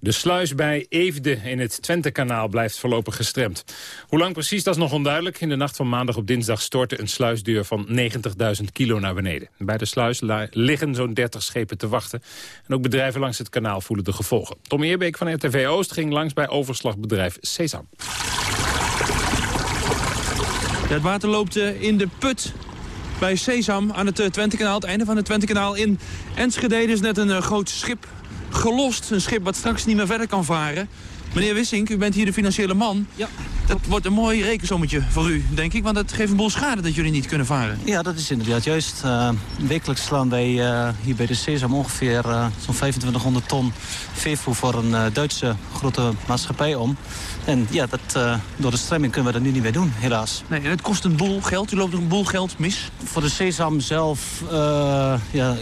De sluis bij Eefde in het Twentekanaal blijft voorlopig gestremd. Hoe lang precies, dat is nog onduidelijk. In de nacht van maandag op dinsdag stortte een sluisdeur van 90.000 kilo naar beneden. Bij de sluis liggen zo'n 30 schepen te wachten. En ook bedrijven langs het kanaal voelen de gevolgen. Tom Eerbeek van RTV Oost ging langs bij overslagbedrijf Sesam. Het water loopt eh, in de put bij Sesam aan het eh, Twentekanaal, het einde van het Twentekanaal in Enschede. is net een eh, groot schip gelost. Een schip wat straks niet meer verder kan varen. Meneer Wissink, u bent hier de financiële man. Ja. Dat wordt een mooi rekensommetje voor u, denk ik. Want dat geeft een boel schade dat jullie niet kunnen varen. Ja, dat is inderdaad juist. Uh, wekelijks slaan wij uh, hier bij de Sesam ongeveer uh, zo'n 2500 ton veevoer voor een Duitse grote maatschappij om. En ja, dat, door de stremming kunnen we dat nu niet meer doen, helaas. Nee, en het kost een boel geld. U loopt nog een boel geld mis. Voor de Sesam zelf ja,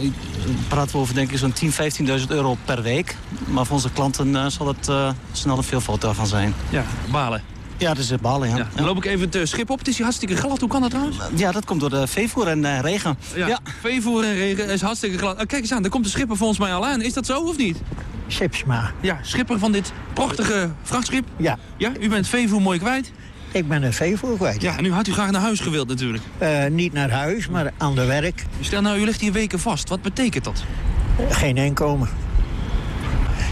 praten we over denk ik zo'n 10.000, 15.000 euro per week. Maar voor onze klanten zal het snel een veelvoud daarvan zijn. Ja, balen. Ja, dat is het balen, ja. ja. Dan loop ik even het schip op. Het is hier hartstikke glad. Hoe kan dat trouwens? Ja, dat komt door de veevoer en uh, regen. Ja, veevoer en regen is hartstikke glad. Kijk eens aan, daar komt de schipper volgens mij al aan. Is dat zo of niet? Schipsma. Ja, schipper van dit prachtige vrachtschip. Ja. Ja, u bent veevoer mooi kwijt. Ik ben een veevoer kwijt. Ja, en nu had u graag naar huis gewild natuurlijk. Uh, niet naar huis, maar aan de werk. Stel nou, u ligt hier weken vast. Wat betekent dat? Geen inkomen.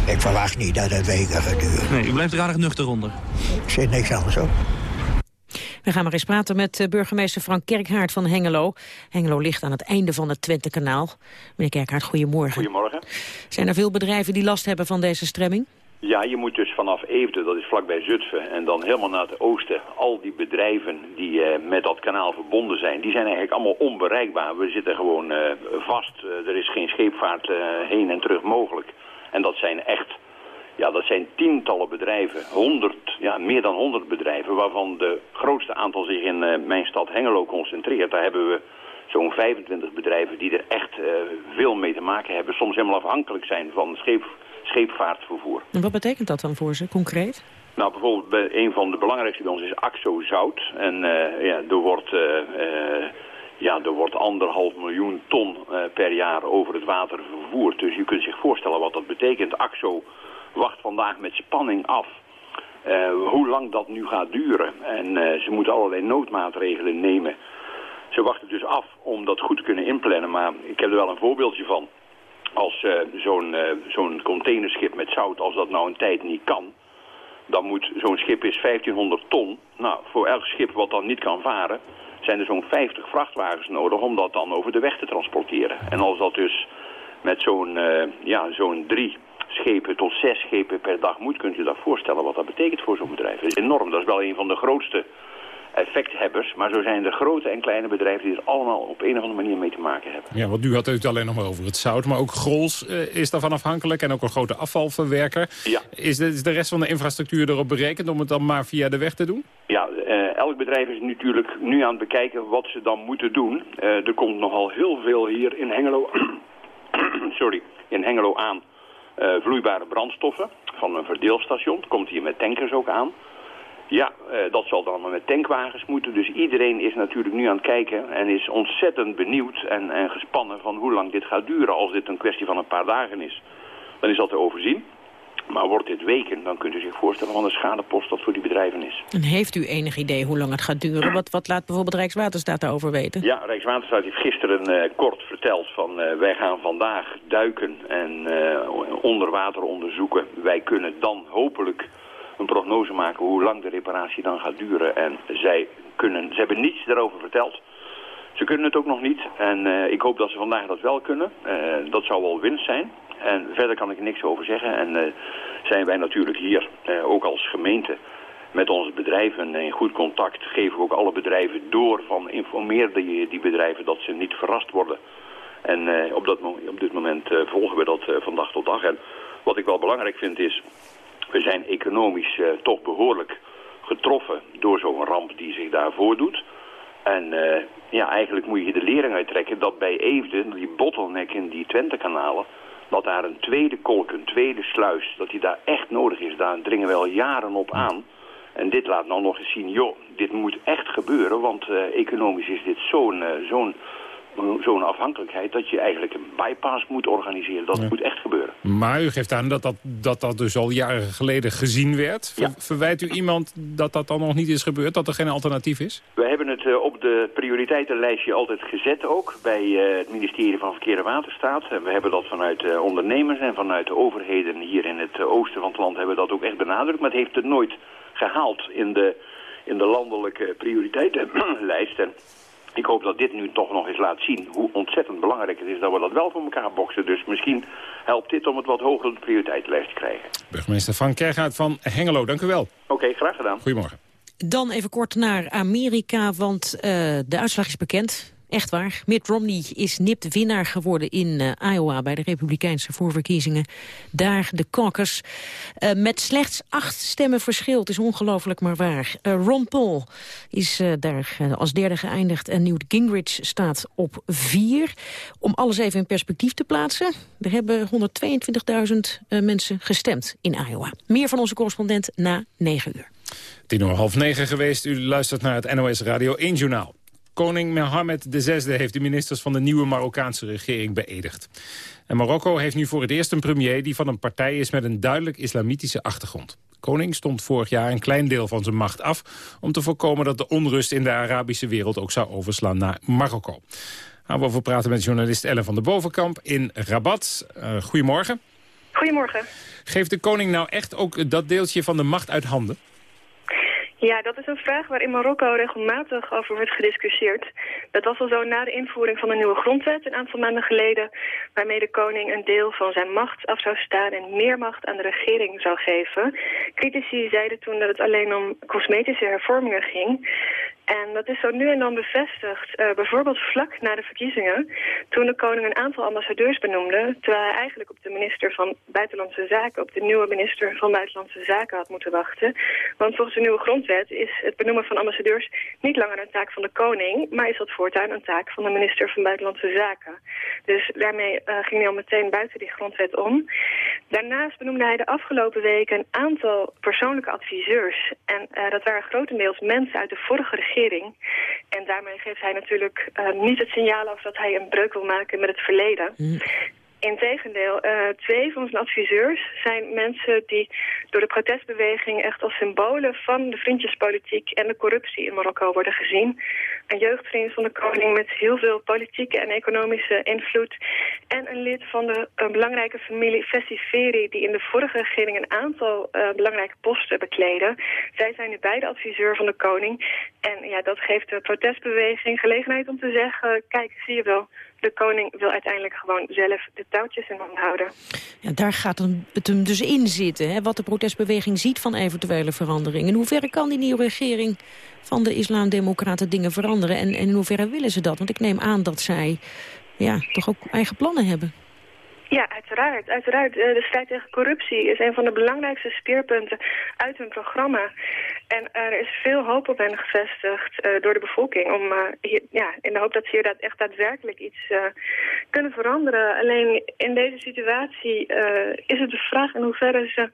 Ik verwacht niet dat het weken gaat duren. Nee, u blijft er aardig nuchter onder. Ik zit niks anders op. We gaan maar eens praten met eh, burgemeester Frank Kerkhaard van Hengelo. Hengelo ligt aan het einde van het Twentekanaal. Meneer Kerkhaard, goedemorgen. Goedemorgen. Zijn er veel bedrijven die last hebben van deze stremming? Ja, je moet dus vanaf Eefde, dat is vlakbij Zutphen, en dan helemaal naar het oosten. Al die bedrijven die uh, met dat kanaal verbonden zijn, die zijn eigenlijk allemaal onbereikbaar. We zitten gewoon uh, vast. er is geen scheepvaart heen en terug mogelijk. En dat zijn echt, ja, dat zijn tientallen bedrijven, honderd, ja, meer dan honderd bedrijven, waarvan de grootste aantal zich in uh, mijn stad Hengelo concentreert. Daar hebben we zo'n 25 bedrijven die er echt uh, veel mee te maken hebben, soms helemaal afhankelijk zijn van scheep, scheepvaartvervoer. En wat betekent dat dan voor ze, concreet? Nou, bijvoorbeeld bij een van de belangrijkste bij ons is AXO Zout. En uh, ja, er wordt... Ja, er wordt anderhalf miljoen ton per jaar over het water vervoerd. Dus je kunt zich voorstellen wat dat betekent. AXO wacht vandaag met spanning af uh, hoe lang dat nu gaat duren. En uh, ze moeten allerlei noodmaatregelen nemen. Ze wachten dus af om dat goed te kunnen inplannen. Maar ik heb er wel een voorbeeldje van. Als zo'n zo'n containerschip met zout, als dat nou een tijd niet kan... dan moet zo'n schip is 1500 ton. Nou, voor elk schip wat dan niet kan varen zijn er zo'n 50 vrachtwagens nodig om dat dan over de weg te transporteren. En als dat dus met zo'n ja, zo'n drie schepen tot zes schepen per dag moet, kunt u dat voorstellen wat dat betekent voor zo'n bedrijf. Dat is enorm. Dat is wel een van de grootste effecthebbers. Maar zo zijn er grote en kleine bedrijven die er allemaal op een of andere manier mee te maken hebben. Ja, want nu had u het alleen nog maar over het zout. Maar ook Grols uh, is daarvan afhankelijk en ook een grote afvalverwerker. Ja. Is de, is de rest van de infrastructuur erop berekend om het dan maar via de weg te doen? Ja, uh, elk bedrijf is natuurlijk nu aan het bekijken wat ze dan moeten doen. Uh, er komt nogal heel veel hier in Hengelo, *coughs* sorry, in Hengelo aan. Vloeibare brandstoffen van een verdeelstation. Komt hier met tankers ook aan. Ja, uh, dat zal dan met tankwagens moeten. Dus iedereen is natuurlijk nu aan het kijken en is ontzettend benieuwd en, en gespannen van hoe lang dit gaat duren. Als dit een kwestie van een paar dagen is, dan is dat te overzien. Maar wordt dit weken, dan kunt u zich voorstellen wat een schadepost dat voor die bedrijven is. En heeft u enig idee hoe lang het gaat duren? Wat, wat laat bijvoorbeeld Rijkswaterstaat daarover weten? Ja, Rijkswaterstaat heeft gisteren uh, kort verteld van uh, wij gaan vandaag duiken en onder water onderzoeken. Wij kunnen dan hopelijk een prognose maken hoe lang de reparatie dan gaat duren. En zij, kunnen, ze hebben niets daarover verteld. Ze kunnen het ook nog niet. En ik hoop dat ze vandaag dat wel kunnen. Dat zou wel winst zijn. En verder kan ik niks over zeggen. En uh, zijn wij natuurlijk hier, ook als gemeente, met onze bedrijven in goed contact. Geven we ook alle bedrijven door van informeer die, die bedrijven dat ze niet verrast worden. En op, dat, op dit moment volgen we dat van dag tot dag. En wat ik wel belangrijk vind is, we zijn economisch toch behoorlijk getroffen door zo'n ramp die zich daar voordoet. En ja, eigenlijk moet je de lering uittrekken dat bij Eefde, die bottleneck in die Twente-kanalen, dat daar een tweede kolk, een tweede sluis, dat die daar echt nodig is. Daar dringen we al jaren op aan. En dit laat nou nog eens zien, joh, dit moet echt gebeuren, want uh, economisch is dit zo'n zo'n zo'n afhankelijkheid dat je eigenlijk een bypass moet organiseren. Dat moet echt gebeuren. Maar u geeft aan dat dat, dat dat dus al jaren geleden gezien werd. Ver, verwijt u iemand dat dat dan nog niet is gebeurd, dat er geen alternatief is? We hebben het uh, op de prioriteitenlijstje altijd gezet ook bij uh, het ministerie van Verkeer en Waterstaat. En we hebben dat vanuit uh, ondernemers en vanuit de overheden hier in het oosten van het land hebben we dat ook echt benadrukt. Maar het heeft het nooit gehaald in de, in de landelijke prioriteitenlijst. En ik hoop dat dit nu toch nog eens laat zien hoe ontzettend belangrijk het is dat we dat wel voor elkaar boksen. Dus misschien helpt dit om het wat hoger op de prioriteitenlijst te krijgen. Burgemeester Van Kergaard van Hengelo, dank u wel. Oké, okay, graag gedaan. Goedemorgen. Dan even kort naar Amerika, want uh, de uitslag is bekend. Echt waar. Mitt Romney is nipt winnaar geworden in uh, Iowa bij de Republikeinse voorverkiezingen. Daar de caucus. Uh, met slechts acht stemmen verschil. Het is ongelooflijk maar waar. Uh, Ron Paul is daar als derde geëindigd en Newt Gingrich staat op vier. Om alles even in perspectief te plaatsen. Er hebben 122.000 mensen gestemd in Iowa. Meer van onze correspondent na negen uur. Tien uur half negen geweest. U luistert naar het NOS Radio 1 Journaal. Koning Mohammed VI heeft de ministers van de nieuwe Marokkaanse regering beëdigd. En Marokko heeft nu voor het eerst een premier die van een partij is met een duidelijk islamitische achtergrond. koning stond vorig jaar een klein deel van zijn macht af... om te voorkomen dat de onrust in de Arabische wereld ook zou overslaan naar Marokko. Gaan we over praten met journalist Ellen van der Bovenkamp in Rabat. Uh, goedemorgen. Goedemorgen. Geeft de koning nou echt ook dat deeltje van de macht uit handen? Ja, dat is een vraag waar in Marokko regelmatig over wordt gediscussieerd. Dat was al zo na de invoering van de nieuwe grondwet een aantal maanden geleden... waarmee de koning een deel van zijn macht af zou staan en meer macht aan de regering zou geven. Critici zeiden toen dat het alleen om cosmetische hervormingen ging... En dat is zo nu en dan bevestigd, uh, bijvoorbeeld vlak na de verkiezingen... toen de koning een aantal ambassadeurs benoemde... terwijl hij eigenlijk op de minister van Buitenlandse Zaken... op de nieuwe minister van Buitenlandse Zaken had moeten wachten. Want volgens de nieuwe grondwet is het benoemen van ambassadeurs... niet langer een taak van de koning... maar is dat voortaan een taak van de minister van Buitenlandse Zaken. Dus daarmee uh, ging hij al meteen buiten die grondwet om. Daarnaast benoemde hij de afgelopen weken een aantal persoonlijke adviseurs. En uh, dat waren grotendeels mensen uit de vorige regering en daarmee geeft hij natuurlijk uh, niet het signaal af dat hij een breuk wil maken met het verleden. Mm. Integendeel, uh, twee van zijn adviseurs zijn mensen die door de protestbeweging echt als symbolen van de vriendjespolitiek en de corruptie in Marokko worden gezien. Een jeugdvriend van de koning met heel veel politieke en economische invloed. En een lid van de uh, belangrijke familie Festiveri die in de vorige regering een aantal uh, belangrijke posten bekleden. Zij zijn nu beide adviseur van de koning. En ja, dat geeft de protestbeweging gelegenheid om te zeggen, kijk, zie je wel, De koning wil uiteindelijk gewoon zelf de touwtjes in handen houden. Ja, daar gaat het hem dus in zitten, hè, wat de protestbeweging ziet van eventuele veranderingen. In hoeverre kan die nieuwe regering van de islamdemocraten dingen veranderen? En, en in hoeverre willen ze dat? Want ik neem aan dat zij ja, toch ook eigen plannen hebben. Ja, uiteraard. uiteraard. Eh, de strijd tegen corruptie is een van de belangrijkste speerpunten uit hun programma. En er is veel hoop op hen gevestigd uh, door de bevolking. Om, uh, hier, ja, in de hoop dat ze hier echt daadwerkelijk iets kunnen veranderen. Alleen in deze situatie is het de vraag in hoeverre ze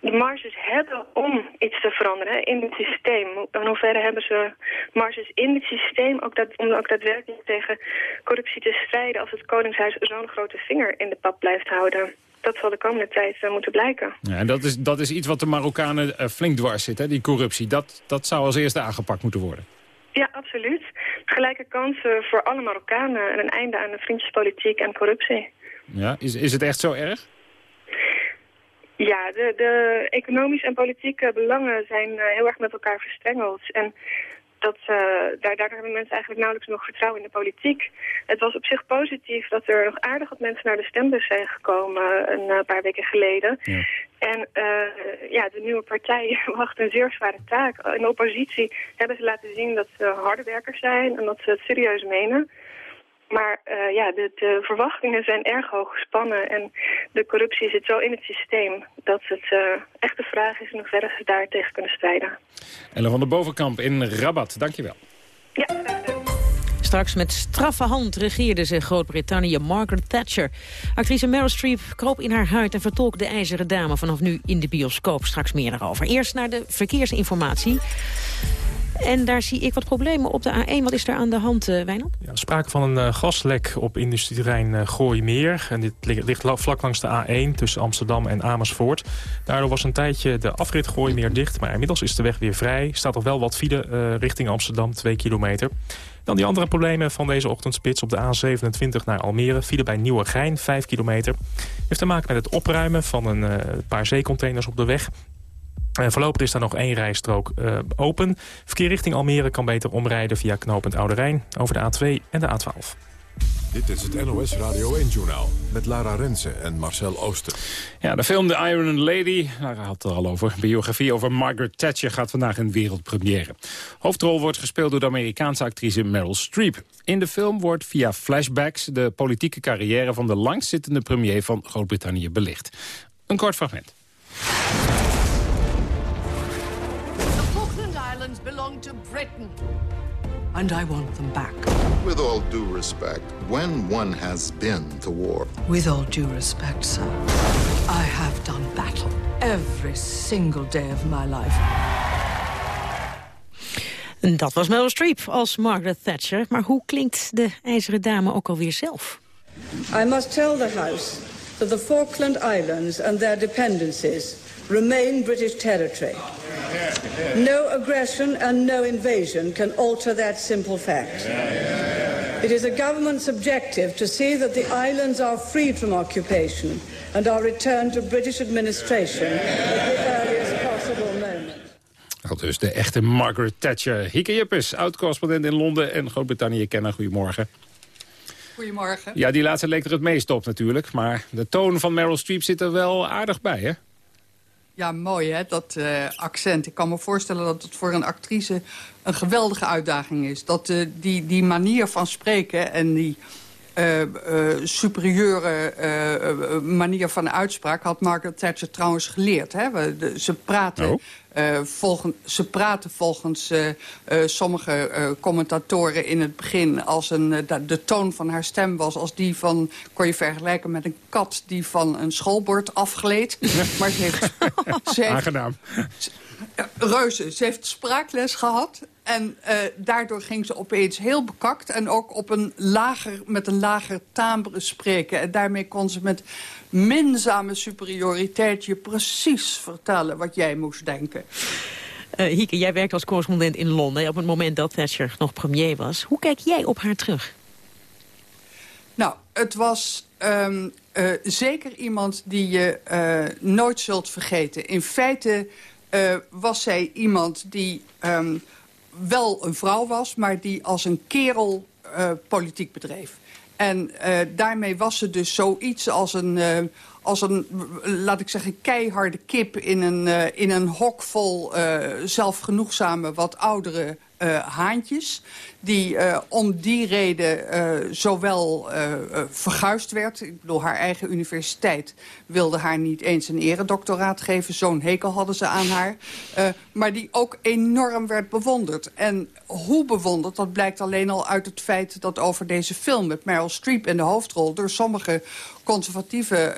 de marges hebben om iets te veranderen in het systeem. In hoeverre hebben ze marges in het systeem ook dat, om ook daadwerkelijk tegen corruptie te strijden... als het Koningshuis zo'n grote vinger in de pap blijft houden. Dat zal de komende tijd uh, moeten blijken. Ja, en dat is, dat is iets wat de Marokkanen uh, flink dwars zit, hè, die corruptie. Dat, dat zou als eerste aangepakt moeten worden. Ja, absoluut. Gelijke kansen voor alle Marokkanen en een einde aan de vriendjespolitiek en corruptie. Ja, is, is het echt zo erg? Ja, de, de economische en politieke belangen zijn uh, heel erg met elkaar verstrengeld. En dat, uh, daar, daar hebben mensen eigenlijk nauwelijks nog vertrouwen in de politiek. Het was op zich positief dat er nog aardig wat mensen naar de stembus zijn gekomen een uh, paar weken geleden. Ja. En uh, ja, de nieuwe partij *laughs* wacht een zeer zware taak. In de oppositie hebben ze laten zien dat ze harde werkers zijn en dat ze het serieus menen. Maar uh, ja, de, de, verwachtingen zijn erg hoog gespannen en de corruptie zit zo in het systeem dat het uh, echt de vraag is in hoeverre ze daar tegen kunnen strijden. Ellen van der Bovenkamp in Rabat, dankjewel. Ja, Straks met straffe hand regeerde ze Groot-Brittannië Margaret Thatcher. Actrice Meryl Streep kroop in haar huid en vertolkt de ijzeren dame vanaf nu in de bioscoop. Straks meer daarover. Eerst naar de verkeersinformatie. En daar zie ik wat problemen op de A1. Wat is er aan de hand, uh, Wijnand? Ja, sprake van een uh, gaslek op industrieterrein uh, Gooimeer. En dit ligt vlak langs de A1 tussen Amsterdam en Amersfoort. Daardoor was een tijdje de afrit Gooimeer dicht. Maar inmiddels is de weg weer vrij. Staat nog wel wat file richting Amsterdam, 2 kilometer. Dan die andere problemen van deze ochtendspits op de A27 naar Almere. File bij Nieuwegein, 5 kilometer. Heeft te maken met het opruimen van een paar zeecontainers op de weg. Uh, voorlopig is daar nog één rijstrook uh, open. Verkeer richting Almere kan beter omrijden via knooppunt Oude Rijn... over de A2 en de A12. Dit is het NOS Radio 1-journaal met Lara Rensen en Marcel Ooster. Ja, de film The Iron Lady, daar had het er al over. Biografie over Margaret Thatcher gaat vandaag in wereldpremière. Hoofdrol wordt gespeeld door de Amerikaanse actrice Meryl Streep. In de film wordt via flashbacks de politieke carrière... van de langstzittende premier van Groot-Brittannië belicht. Een kort fragment. Belong to Britain. And I want them back. With all due respect, when one has been to war... With all due respect, sir, I have done battle every single day of my life. En dat was Meryl Streep als Margaret Thatcher. Maar hoe klinkt de ijzeren dame ook alweer zelf? I must tell the House that the Falkland Islands and their dependencies remain British territory. No aggression and no invasion can alter that simple fact. It is a government's objective to see that the islands are freed from occupation and are returned to British administration at the earliest possible moment. Al dus de echte Margaret Thatcher. Hieke Jippes, oud-correspondent in Londen en Groot-Brittannië kennen. Goedemorgen. Goedemorgen. Ja, die laatste leek er het meest op natuurlijk. Maar de toon van Meryl Streep zit er wel aardig bij, hè? Ja, mooi hè, dat uh, accent. Ik kan me voorstellen dat het voor een actrice een geweldige uitdaging is. Dat uh, die, die manier van spreken en die uh, superieure manier van uitspraak... had Margaret Thatcher trouwens geleerd. Hè? De, ze praten... Oh. Volgen, ze praten volgens sommige commentatoren in het begin... als een, de, de, toon van haar stem was als die van... kon je vergelijken met een kat die van een schoolbord afgleed. *laughs* maar ze heeft... ze heeft Aangenaam. Reuze, ze heeft spraakles gehad. En daardoor ging ze opeens heel bekakt. En ook op een lager, met een lager timbre spreken. En daarmee kon ze met minzame superioriteit je precies vertellen wat jij moest denken. Uh, Hieke, jij werkt als correspondent in Londen op het moment dat Thatcher nog premier was. Hoe kijk jij op haar terug? Nou, het was um, uh, zeker iemand die je uh, nooit zult vergeten. In feite was zij iemand die um, wel een vrouw was... maar die als een kerel politiek bedreef. En daarmee was ze dus zoiets als een als een, laat ik zeggen, keiharde kip in een, in een hok vol zelfgenoegzame, wat oudere uh, haantjes. Die uh, om die reden uh, zowel verguisd werd. Ik bedoel, haar eigen universiteit wilde haar niet eens een eredoctoraat geven. Zo'n hekel hadden ze aan haar. maar die ook enorm werd bewonderd. En hoe bewonderd, dat blijkt alleen al uit het feit dat over deze film... met Meryl Streep in de hoofdrol door sommige conservatieve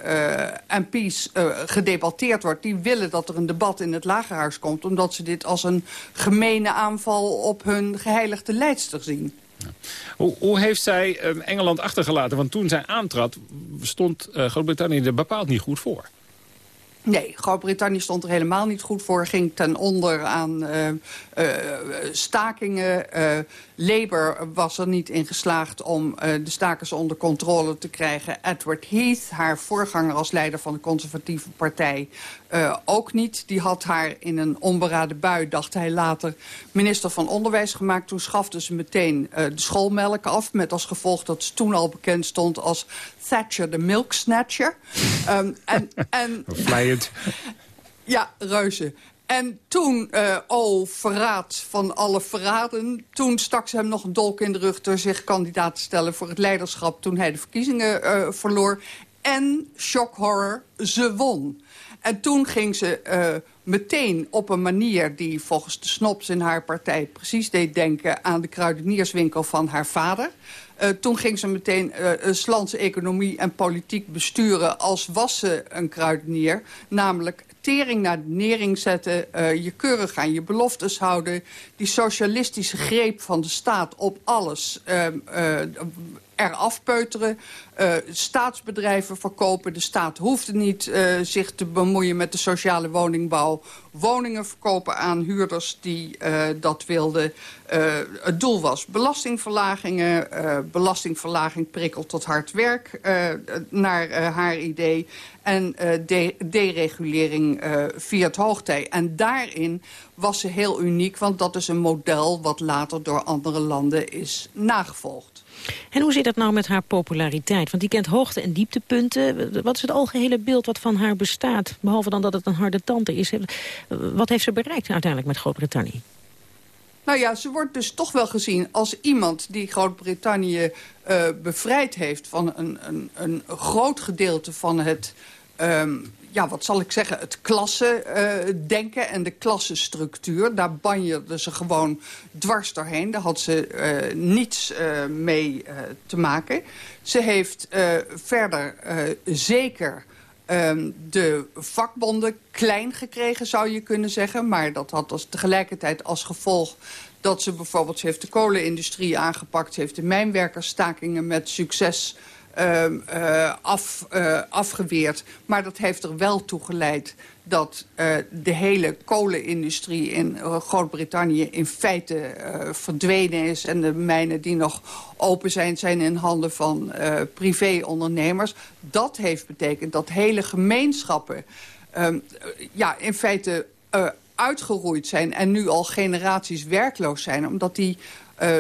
uh, MP's uh, gedebatteerd wordt... die willen dat er een debat in het lagerhuis komt... omdat ze dit als een gemene aanval op hun geheiligde leidster zien. Hoe, hoe, heeft zij uh, Engeland achtergelaten? Want toen zij aantrad, stond Groot-Brittannië er bepaald niet goed voor. Nee, Groot-Brittannië stond er helemaal niet goed voor. Ging ten onder aan uh, uh, stakingen. Uh, Labour was er niet in geslaagd om de stakers onder controle te krijgen. Edward Heath, haar voorganger als leider van de conservatieve partij, ook niet. Die had haar in een onberaden bui, dacht hij later, minister van Onderwijs gemaakt. Toen schafte ze meteen de schoolmelk af. Met als gevolg dat ze toen al bekend stond als Thatcher de Milk Snatcher. um, *laughs* en, en, *laughs* ja, reuze. En toen, uh, oh, verraad van alle verraden... toen stak ze hem nog een dolk in de rug... door zich kandidaat te stellen voor het leiderschap... toen hij de verkiezingen verloor. En, shock horror, ze won. En toen ging ze uh, meteen op een manier die volgens de snops in haar partij... precies deed denken aan de kruidenierswinkel van haar vader... Uh, toen ging ze meteen uh, Slandse economie en politiek besturen... als was ze een kruidenier. Namelijk tering naar de nering zetten, je keurig aan je beloftes houden... die socialistische greep van de staat op alles eraf peuteren. Uh, staatsbedrijven verkopen. De staat hoefde niet uh, zich te bemoeien met de sociale woningbouw. Woningen verkopen aan huurders die uh, dat wilden. het doel was belastingverlagingen. belastingverlaging prikkelt tot hard werk naar haar idee. En de deregulering via het hoogtij. En daarin was ze heel uniek, want dat is een model... wat later door andere landen is nagevolgd. En hoe zit dat nou met haar populariteit? Want die kent hoogte- en dieptepunten. Wat is het algehele beeld wat van haar bestaat? Behalve dan dat het een harde tante is. Wat heeft ze bereikt uiteindelijk met Groot-Brittannië? Nou ja, ze wordt dus toch wel gezien als iemand die Groot-Brittannië uh, bevrijd heeft... van een, een, een groot gedeelte van het um, ja, wat zal ik zeggen, het klassendenken uh, en de klassenstructuur. Daar banjerde ze gewoon dwars doorheen. Daar had ze uh, niets uh, mee te maken. Ze heeft verder zeker ehm, de vakbonden klein gekregen, zou je kunnen zeggen. Maar dat had als, tegelijkertijd als gevolg dat ze bijvoorbeeld... ze heeft de kolenindustrie aangepakt, ze heeft de mijnwerkersstakingen met succes af, uh, afgeweerd. Maar dat heeft er wel toe geleid dat uh, de hele kolenindustrie in Groot-Brittannië in feite verdwenen is. En de mijnen die nog open zijn, zijn in handen van privéondernemers. Dat heeft betekend dat hele gemeenschappen um, ja, in feite uitgeroeid zijn... en nu al generaties werkloos zijn, omdat die uh,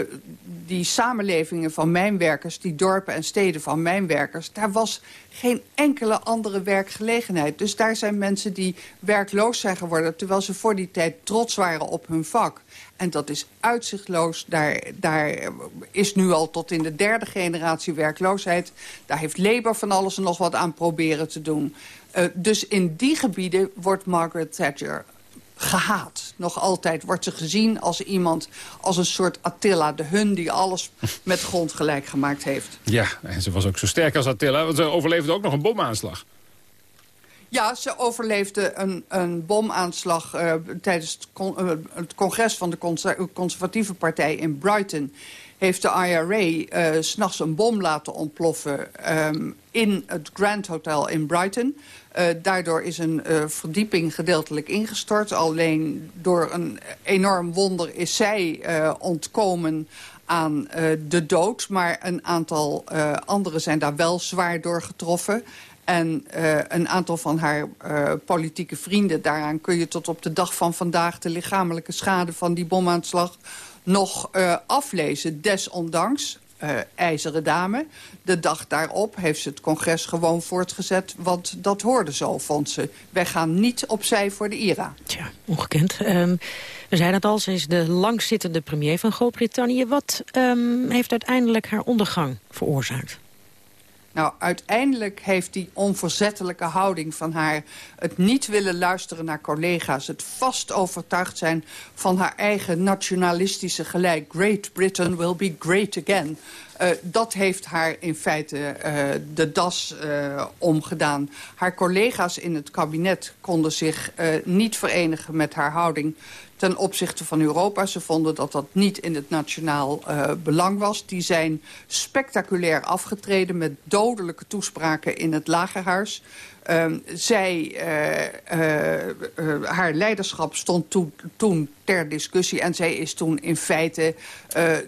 die samenlevingen van mijnwerkers, die dorpen en steden van mijnwerkers... daar was geen enkele andere werkgelegenheid. Dus daar zijn mensen die werkloos zijn geworden... terwijl ze voor die tijd trots waren op hun vak. En dat is uitzichtloos. Daar, daar is nu al tot in de derde generatie werkloosheid. Daar heeft Labour van alles en nog wat aan proberen te doen. Uh, dus in die gebieden wordt Margaret Thatcher gehaat. Nog altijd wordt ze gezien als iemand, als een soort Attila de Hun... die alles met grond gelijk gemaakt heeft. Ja, en ze was ook zo sterk als Attila, want ze overleefde ook nog een bomaanslag. Ja, ze overleefde een, een bomaanslag uh, tijdens het, con uh, het, congres van de conservatieve partij in Brighton. Heeft de IRA uh, eh, s'nachts een bom laten ontploffen um, in het Grand Hotel in Brighton. Uh, daardoor is een uh, verdieping gedeeltelijk ingestort. Alleen door een enorm wonder is zij ontkomen aan de dood. Maar een aantal anderen zijn daar wel zwaar door getroffen. En een aantal van haar politieke vrienden... daaraan kun je tot op de dag van vandaag... de lichamelijke schade van die bomaanslag nog aflezen. Desondanks uh, ijzeren dame. De dag daarop heeft ze het congres gewoon voortgezet, want dat hoorde zo, vond ze. Wij gaan niet opzij voor de IRA. Tja, ongekend. Um, we zeiden het al, ze is de langzittende premier van Groot-Brittannië. Wat um, heeft uiteindelijk haar ondergang veroorzaakt? Nou, uiteindelijk heeft die onverzettelijke houding van haar... het niet willen luisteren naar collega's... het vast overtuigd zijn van haar eigen nationalistische gelijk... Great Britain will be great again... Uh, dat heeft haar in feite uh, de das uh, omgedaan. Haar collega's in het kabinet konden zich niet verenigen met haar houding ten opzichte van Europa. Ze vonden dat dat niet in het nationaal uh, belang was. Die zijn spectaculair afgetreden met dodelijke toespraken in het lagerhuis. Uh, zij, uh, haar leiderschap stond to toen ter discussie... en zij is toen in feite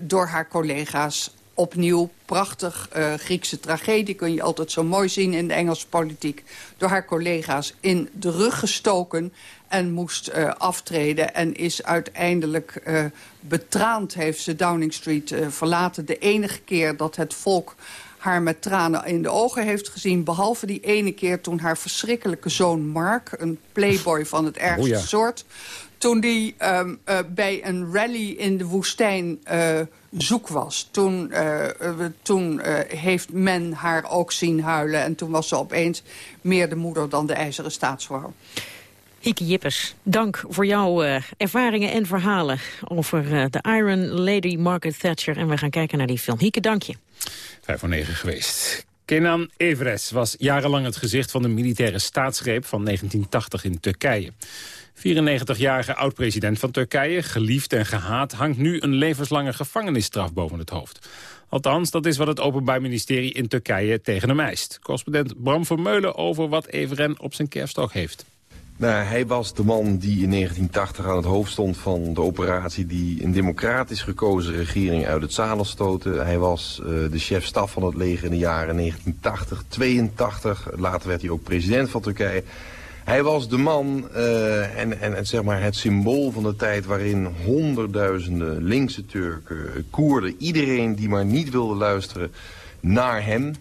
door haar collega's opnieuw prachtig uh, Griekse tragedie. Kun je altijd zo mooi zien in de Engelse politiek. Door haar collega's in de rug gestoken en moest uh, aftreden. En is uiteindelijk uh, betraand, heeft ze Downing Street verlaten. De enige keer dat het volk haar met tranen in de ogen heeft gezien. Behalve die ene keer toen haar verschrikkelijke zoon Mark... een playboy van het ergste ja. soort... toen die um, uh, bij een rally in de woestijn uh, zoek was. Toen, uh, toen uh, heeft men haar ook zien huilen. En toen was ze opeens meer de moeder dan de ijzeren staatsvrouw. Hieke Jippes, dank voor jouw uh, ervaringen en verhalen over uh, de Iron Lady Margaret Thatcher. En we gaan kijken naar die film. Hieke, dank je. Vijf voor negen geweest. Kenan Evres was jarenlang het gezicht van de militaire staatsgreep van 1980 in Turkije. 94-jarige oud-president van Turkije, geliefd en gehaat... hangt nu een levenslange gevangenisstraf boven het hoofd. Althans, dat is wat het Openbaar Ministerie in Turkije tegen hem eist. Correspondent Bram Vermeulen over wat Evren op zijn kerststok heeft. Nou, hij was de man die in 1980 aan het hoofd stond van de operatie... die een democratisch gekozen regering uit het zadel stootte. Hij was uh, de chef-staf van het leger in de jaren 1980, 82. Later werd hij ook president van Turkije. Hij was de man uh, en, en, en, zeg maar het symbool van de tijd waarin honderdduizenden linkse Turken, Koerden, iedereen die maar niet wilde luisteren naar hem, uh,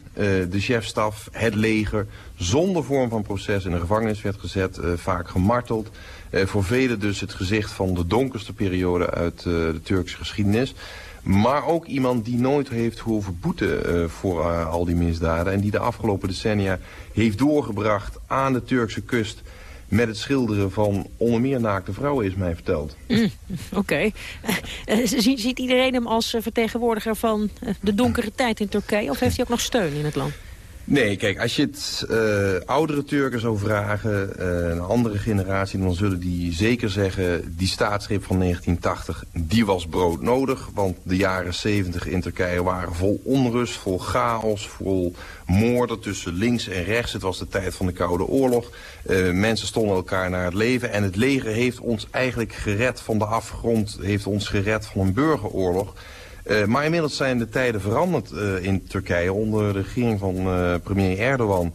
de chefstaf, het leger, zonder vorm van proces in de gevangenis werd gezet, uh, vaak gemarteld. Voor velen dus het gezicht van de donkerste periode uit de Turkse geschiedenis. Maar ook iemand die nooit heeft hoeven boeten voor al die misdaden... en die de afgelopen decennia heeft doorgebracht aan de Turkse kust met het schilderen van onder meer naakte vrouwen is mij verteld. Mm, Oké. Ziet, ziet, iedereen hem als vertegenwoordiger van de donkere tijd in Turkije... of heeft hij ook nog steun in het land? Nee, kijk, als je het uh, oudere Turken zou vragen, uh, een andere generatie... dan zullen die zeker zeggen, die staatsgreep van 1980, die was broodnodig. Want de jaren 70 in Turkije waren vol onrust, vol chaos, vol moorden tussen links en rechts. Het was de tijd van de Koude Oorlog. Uh, mensen stonden elkaar naar het leven. En het leger heeft ons eigenlijk gered van de afgrond, heeft ons gered van een burgeroorlog... Uh, maar inmiddels zijn de tijden veranderd uh, in Turkije. Onder de regering van uh, premier Erdogan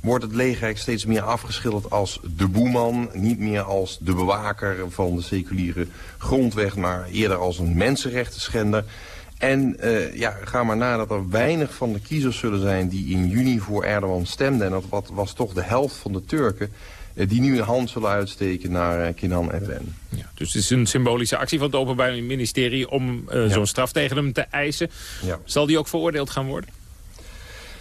wordt het leger steeds meer afgeschilderd als de boeman. Niet meer als de bewaker van de seculiere grondweg, maar eerder als een mensenrechtenschender. En ja, ga maar na dat er weinig van de kiezers zullen zijn die in juni voor Erdogan stemden. En dat was toch de helft van de Turken. Eh, die nu een hand zullen uitsteken naar eh, Kinan en Ren. Ja, dus het is een symbolische actie van het Openbaar Ministerie om uh, zo'n straf tegen hem te eisen. Ja. Zal die ook veroordeeld gaan worden?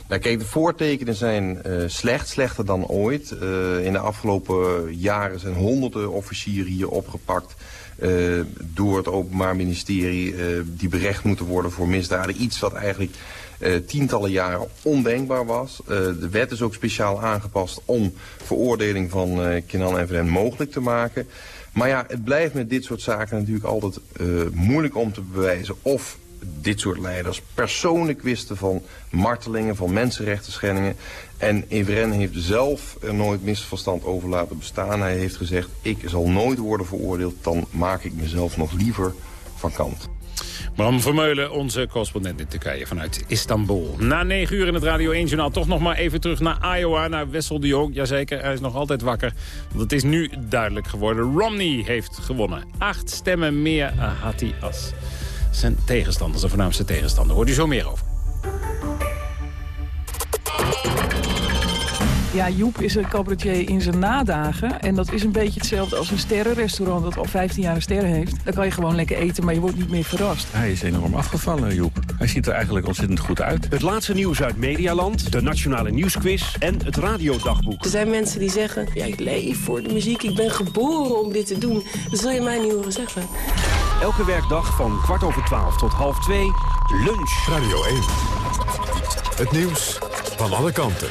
Nou, kijk, de voortekenen zijn uh, slecht, slechter dan ooit. Uh, in de afgelopen jaren zijn honderden officieren hier opgepakt... Uh, door het Openbaar Ministerie die berecht moeten worden voor misdaden. Iets wat eigenlijk tientallen jaren ondenkbaar was. Uh, de wet is ook speciaal aangepast om veroordeling van uh, Kenan en Vren mogelijk te maken. Maar ja, het blijft met dit soort zaken natuurlijk altijd moeilijk om te bewijzen of dit soort leiders persoonlijk wisten van martelingen, van mensenrechten schendingen. En Evren heeft zelf er nooit misverstand over laten bestaan. Hij heeft gezegd, ik zal nooit worden veroordeeld, dan maak ik mezelf nog liever van kant. Bram Vermeulen, onze correspondent in Turkije vanuit Istanbul. Na negen uur in het Radio 1-journaal toch nog maar even terug naar Iowa, naar Wessel de Jong. Jazeker, hij is nog altijd wakker. Want het is nu duidelijk geworden. Romney heeft gewonnen. Acht stemmen meer had hij als zijn tegenstander, zijn voornaamste tegenstander. Hoort u zo meer over. Ja, Joep is een cabaretier in zijn nadagen. En dat is een beetje hetzelfde als een sterrenrestaurant dat al 15 jaar een ster heeft. Dan kan je gewoon lekker eten, maar je wordt niet meer verrast. Hij is enorm afgevallen, Joep. Hij ziet er eigenlijk ontzettend goed uit. Het laatste nieuws uit Medialand, de Nationale Nieuwsquiz en het Radiodagboek. Er zijn mensen die zeggen, ja, ik leef voor de muziek, ik ben geboren om dit te doen. Dat zul je mij niet horen zeggen. Elke werkdag van kwart over twaalf tot half twee, lunch. Radio 1. Het nieuws van alle kanten.